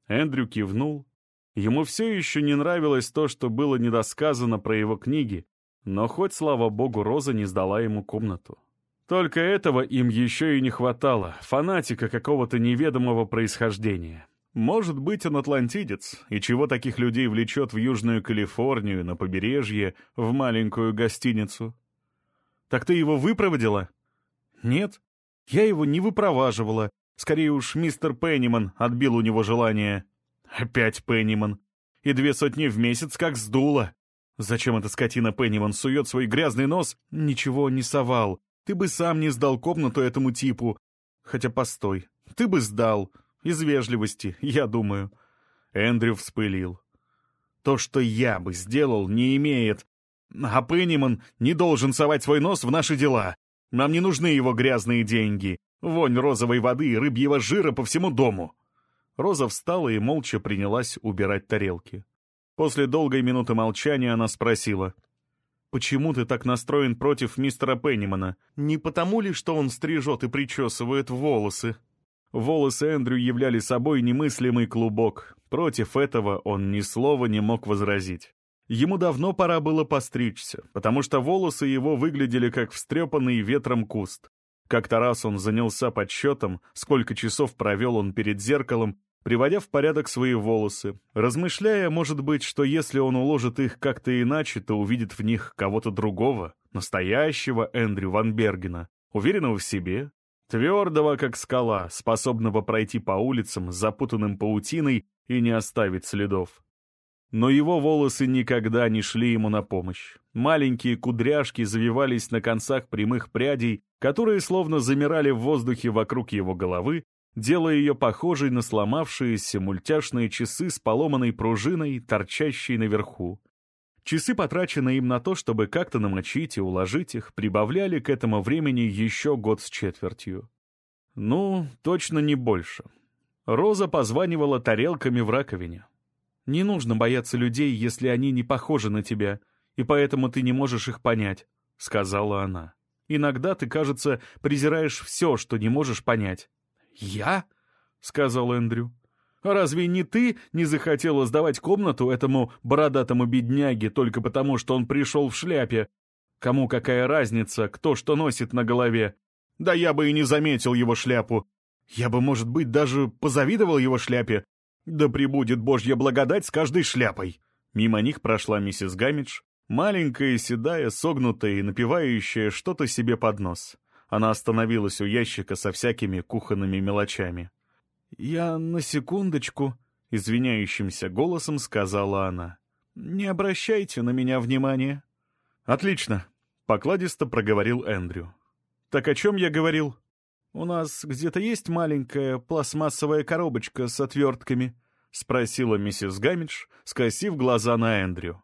Speaker 1: Эндрю кивнул. Ему все еще не нравилось то, что было недосказано про его книги, но хоть, слава богу, Роза не сдала ему комнату. Только этого им еще и не хватало, фанатика какого-то неведомого происхождения. Может быть, он атлантидец, и чего таких людей влечет в Южную Калифорнию, на побережье, в маленькую гостиницу? Так ты его выпроводила? Нет, Я его не выпроваживала. Скорее уж, мистер Пенниман отбил у него желание. Опять Пенниман. И две сотни в месяц как сдуло. Зачем эта скотина Пенниман сует свой грязный нос? Ничего не совал. Ты бы сам не сдал комнату этому типу. Хотя постой, ты бы сдал. Из вежливости, я думаю. Эндрю вспылил. То, что я бы сделал, не имеет. А Пенниман не должен совать свой нос в наши дела. Нам не нужны его грязные деньги. Вонь розовой воды и рыбьего жира по всему дому. Роза встала и молча принялась убирать тарелки. После долгой минуты молчания она спросила. «Почему ты так настроен против мистера Пеннимана? Не потому ли, что он стрижет и причесывает волосы?» Волосы Эндрю являли собой немыслимый клубок. Против этого он ни слова не мог возразить. Ему давно пора было постричься, потому что волосы его выглядели как встрепанный ветром куст. Как-то раз он занялся подсчетом, сколько часов провел он перед зеркалом, приводя в порядок свои волосы, размышляя, может быть, что если он уложит их как-то иначе, то увидит в них кого-то другого, настоящего Эндрю Ван Бергена, уверенного в себе, твердого, как скала, способного пройти по улицам, запутанным паутиной и не оставить следов. Но его волосы никогда не шли ему на помощь. Маленькие кудряшки завивались на концах прямых прядей, которые словно замирали в воздухе вокруг его головы, делая ее похожей на сломавшиеся мультяшные часы с поломанной пружиной, торчащей наверху. Часы, потраченные им на то, чтобы как-то намочить и уложить их, прибавляли к этому времени еще год с четвертью. Ну, точно не больше. Роза позванивала тарелками в раковине. Не нужно бояться людей, если они не похожи на тебя, и поэтому ты не можешь их понять», — сказала она. «Иногда ты, кажется, презираешь все, что не можешь понять». «Я?» — сказал Эндрю. «А разве не ты не захотела сдавать комнату этому бородатому бедняге только потому, что он пришел в шляпе? Кому какая разница, кто что носит на голове? Да я бы и не заметил его шляпу. Я бы, может быть, даже позавидовал его шляпе, да прибудет божья благодать с каждой шляпой. Мимо них прошла миссис Гамидж, маленькая, седая, согнутая и напивающая что-то себе под нос. Она остановилась у ящика со всякими кухонными мелочами. «Я на секундочку», — извиняющимся голосом сказала она. «Не обращайте на меня внимания». «Отлично», — покладисто проговорил Эндрю. «Так о чем я говорил?» «У нас где-то есть маленькая пластмассовая коробочка с отвертками?» — спросила миссис Гамидж, скосив глаза на Эндрю.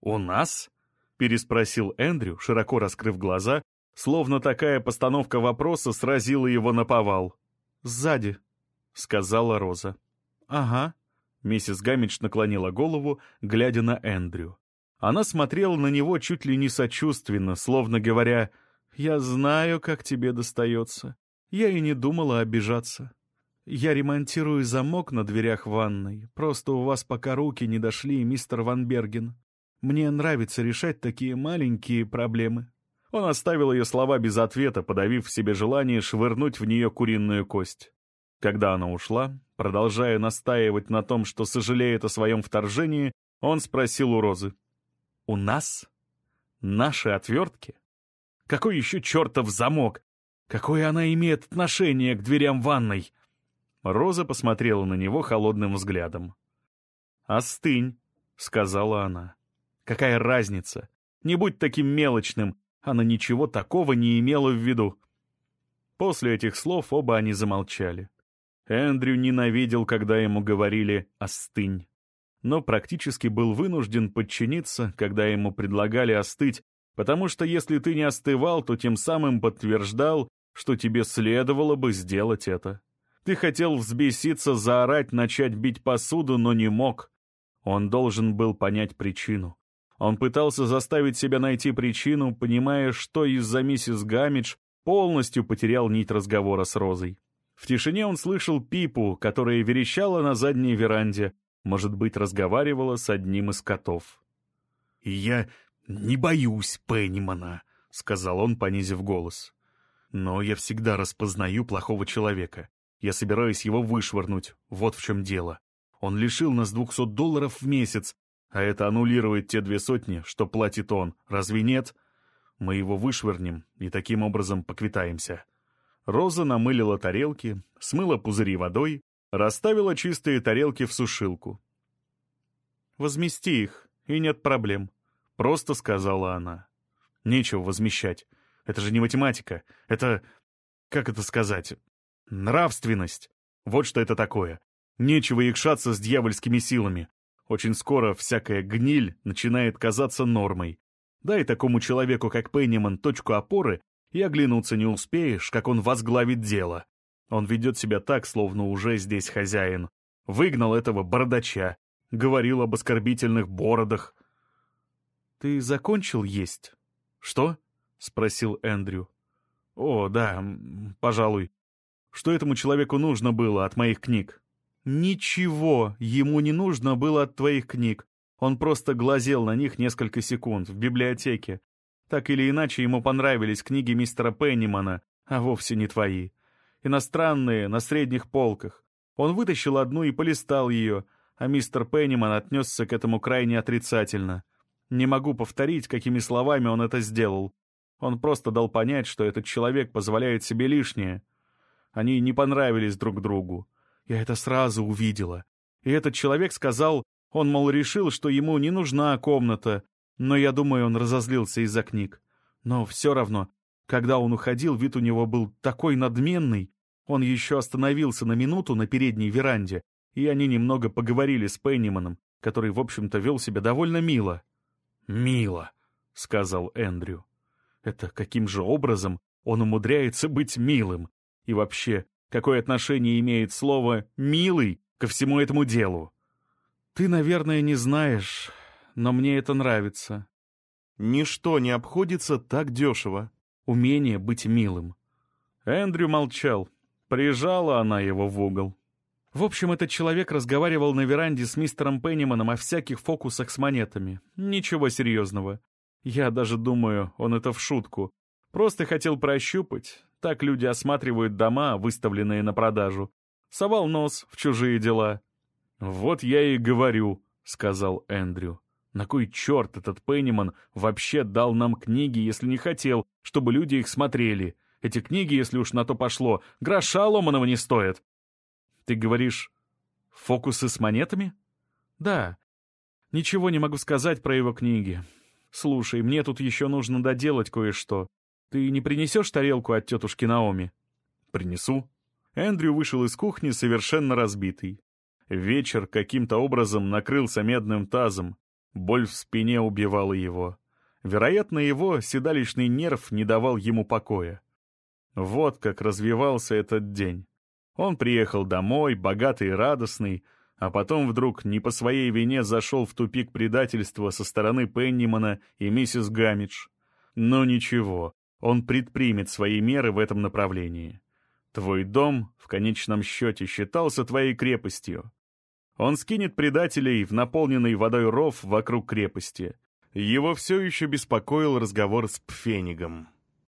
Speaker 1: «У нас?» — переспросил Эндрю, широко раскрыв глаза, словно такая постановка вопроса сразила его на повал. «Сзади», — сказала Роза. «Ага». Миссис Гамидж наклонила голову, глядя на Эндрю. Она смотрела на него чуть ли не сочувственно, словно говоря я знаю, как тебе достается. Я и не думала обижаться. Я ремонтирую замок на дверях ванной. Просто у вас пока руки не дошли, мистер Ван Берген. Мне нравится решать такие маленькие проблемы». Он оставил ее слова без ответа, подавив в себе желание швырнуть в нее куриную кость. Когда она ушла, продолжая настаивать на том, что сожалеет о своем вторжении, он спросил у Розы. «У нас? Наши отвертки?» Какой еще чертов замок? Какое она имеет отношение к дверям ванной? Роза посмотрела на него холодным взглядом. «Остынь», — сказала она. «Какая разница? Не будь таким мелочным. Она ничего такого не имела в виду». После этих слов оба они замолчали. Эндрю ненавидел, когда ему говорили «остынь», но практически был вынужден подчиниться, когда ему предлагали остыть, Потому что если ты не остывал, то тем самым подтверждал, что тебе следовало бы сделать это. Ты хотел взбеситься, заорать, начать бить посуду, но не мог. Он должен был понять причину. Он пытался заставить себя найти причину, понимая, что из-за миссис Гамидж полностью потерял нить разговора с Розой. В тишине он слышал Пипу, которая верещала на задней веранде, может быть, разговаривала с одним из котов. «Я «Не боюсь Пеннимана», — сказал он, понизив голос. «Но я всегда распознаю плохого человека. Я собираюсь его вышвырнуть. Вот в чем дело. Он лишил нас двухсот долларов в месяц, а это аннулирует те две сотни, что платит он. Разве нет? Мы его вышвырнем и таким образом поквитаемся». Роза намылила тарелки, смыла пузыри водой, расставила чистые тарелки в сушилку. «Возмести их, и нет проблем», — просто сказала она. «Нечего возмещать. Это же не математика. Это... как это сказать? Нравственность. Вот что это такое. Нечего якшаться с дьявольскими силами. Очень скоро всякая гниль начинает казаться нормой. Дай такому человеку, как Пенниман, точку опоры, и оглянуться не успеешь, как он возглавит дело. Он ведет себя так, словно уже здесь хозяин. Выгнал этого бородача, говорил об оскорбительных бородах. «Ты закончил есть?» «Что?» — спросил Эндрю. «О, да, пожалуй. Что этому человеку нужно было от моих книг?» Ничего ему не нужно было от твоих книг. Он просто глазел на них несколько секунд в библиотеке. Так или иначе, ему понравились книги мистера Пеннимана, а вовсе не твои. Иностранные, на средних полках. Он вытащил одну и полистал ее, а мистер Пенниман отнесся к этому крайне отрицательно. Не могу повторить, какими словами он это сделал. Он просто дал понять, что этот человек позволяет себе лишнее. Они не понравились друг другу. Я это сразу увидела. И этот человек сказал, он, мол, решил, что ему не нужна комната, но я думаю, он разозлился из-за книг. Но все равно, когда он уходил, вид у него был такой надменный. Он еще остановился на минуту на передней веранде, и они немного поговорили с Пенниманом, который, в общем-то, вел себя довольно мило. «Мило», — сказал Эндрю. «Это каким же образом он умудряется быть милым? И вообще, какое отношение имеет слово «милый» ко всему этому делу. Ты, наверное, не знаешь, но мне это нравится. Ничто не обходится так дешево. Умение быть милым. Эндрю молчал. Прижала она его в угол. В общем, этот человек разговаривал на веранде с мистером Пенниманом о всяких фокусах с монетами. Ничего серьезного. Я даже думаю, он это в шутку. Просто хотел прощупать, так люди осматривают дома, выставленные на продажу. Совал нос в чужие дела. «Вот я и говорю», — сказал Эндрю. «На кой черт этот Пенниман вообще дал нам книги, если не хотел, чтобы люди их смотрели? Эти книги, если уж на то пошло, гроша ломаного не стоят». «Ты говоришь, фокусы с монетами?» «Да. Ничего не могу сказать про его книги. Слушай, мне тут еще нужно доделать кое-что. Ты не принесешь тарелку от тетушки Наоми?» «Принесу». Эндрю вышел из кухни совершенно разбитый. Вечер каким-то образом накрылся медным тазом. Боль в спине убивала его. Вероятно, его седалищный нерв не давал ему покоя. Вот как развивался этот день. Он приехал домой, богатый и радостный, а потом вдруг не по своей вине зашел в тупик предательства со стороны Пеннимана и миссис Гамидж. Но ничего, он предпримет свои меры в этом направлении. Твой дом, в конечном счете, считался твоей крепостью. Он скинет предателей в наполненный водой ров вокруг крепости. Его все еще беспокоил разговор с Пфенигом.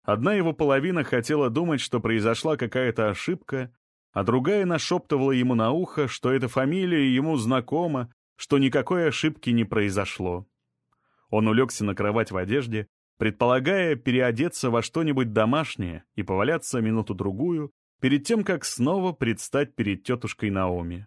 Speaker 1: Одна его половина хотела думать, что произошла какая-то ошибка, а другая нашептывала ему на ухо, что эта фамилия ему знакома, что никакой ошибки не произошло. Он улегся на кровать в одежде, предполагая переодеться во что-нибудь домашнее и поваляться минуту-другую, перед тем, как снова предстать перед тетушкой Наоми.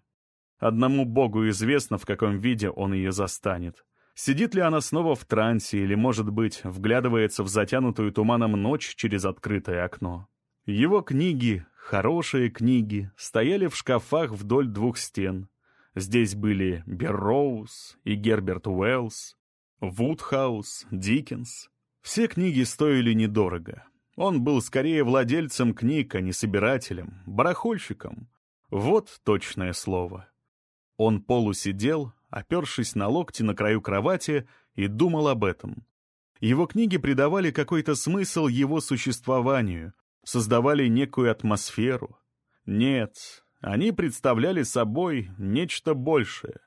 Speaker 1: Одному богу известно, в каком виде он ее застанет. Сидит ли она снова в трансе или, может быть, вглядывается в затянутую туманом ночь через открытое окно. Его книги, хорошие книги, стояли в шкафах вдоль двух стен. Здесь были Берроуз и Герберт Уэллс, Вудхаус, Диккенс, все книги стоили недорого. Он был скорее владельцем книг, а не собирателем, барахольщиком. Вот точное слово. Он полусидел, опершись на локти на краю кровати, и думал об этом. Его книги придавали какой-то смысл его существованию, создавали некую атмосферу. Нет, они представляли собой нечто большее.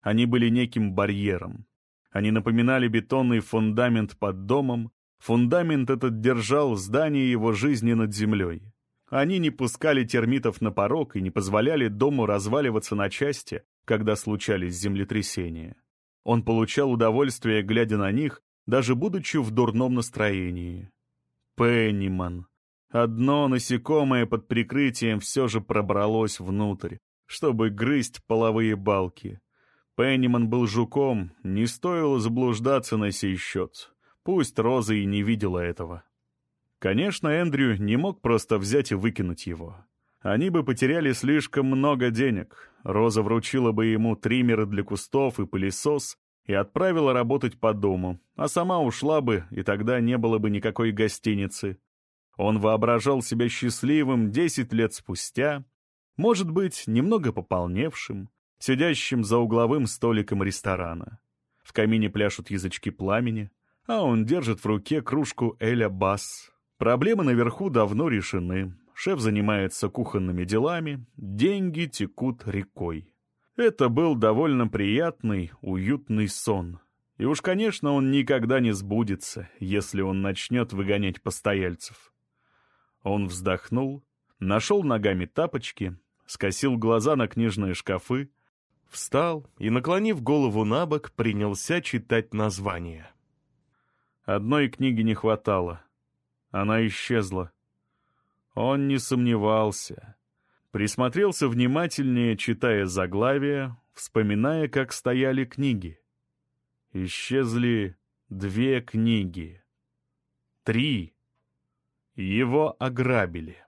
Speaker 1: Они были неким барьером, они напоминали бетонный фундамент под домом, фундамент этот держал здание его жизни над землей. Они не пускали термитов на порог и не позволяли дому разваливаться на части, когда случались землетрясения. Он получал удовольствие, глядя на них, даже будучи в дурном настроении. Пенниман. Одно насекомое под прикрытием все же пробралось внутрь, чтобы грызть половые балки. Пенниман был жуком, не стоило заблуждаться на сей счет. Пусть Роза и не видела этого. Конечно, Эндрю не мог просто взять и выкинуть его. Они бы потеряли слишком много денег. Роза вручила бы ему триммеры для кустов и пылесос и отправила работать по дому, а сама ушла бы, и тогда не было бы никакой гостиницы. Он воображал себя счастливым десять лет спустя, может быть, немного пополневшим, сидящим за угловым столиком ресторана. В камине пляшут язычки пламени, а он держит в руке кружку Эля Бас, Проблемы наверху давно решены. Шеф занимается кухонными делами, деньги текут рекой. Это был довольно приятный, уютный сон. И уж, конечно, он никогда не сбудется, если он начнет выгонять постояльцев. Он вздохнул, нашел ногами тапочки, скосил глаза на книжные шкафы, встал и, наклонив голову на бок, принялся читать название. Одной книги не хватало — она исчезла. Он не сомневался. Присмотрелся внимательнее, читая заглавие, вспоминая, как стояли книги. Исчезли две книги. Три. Его ограбили.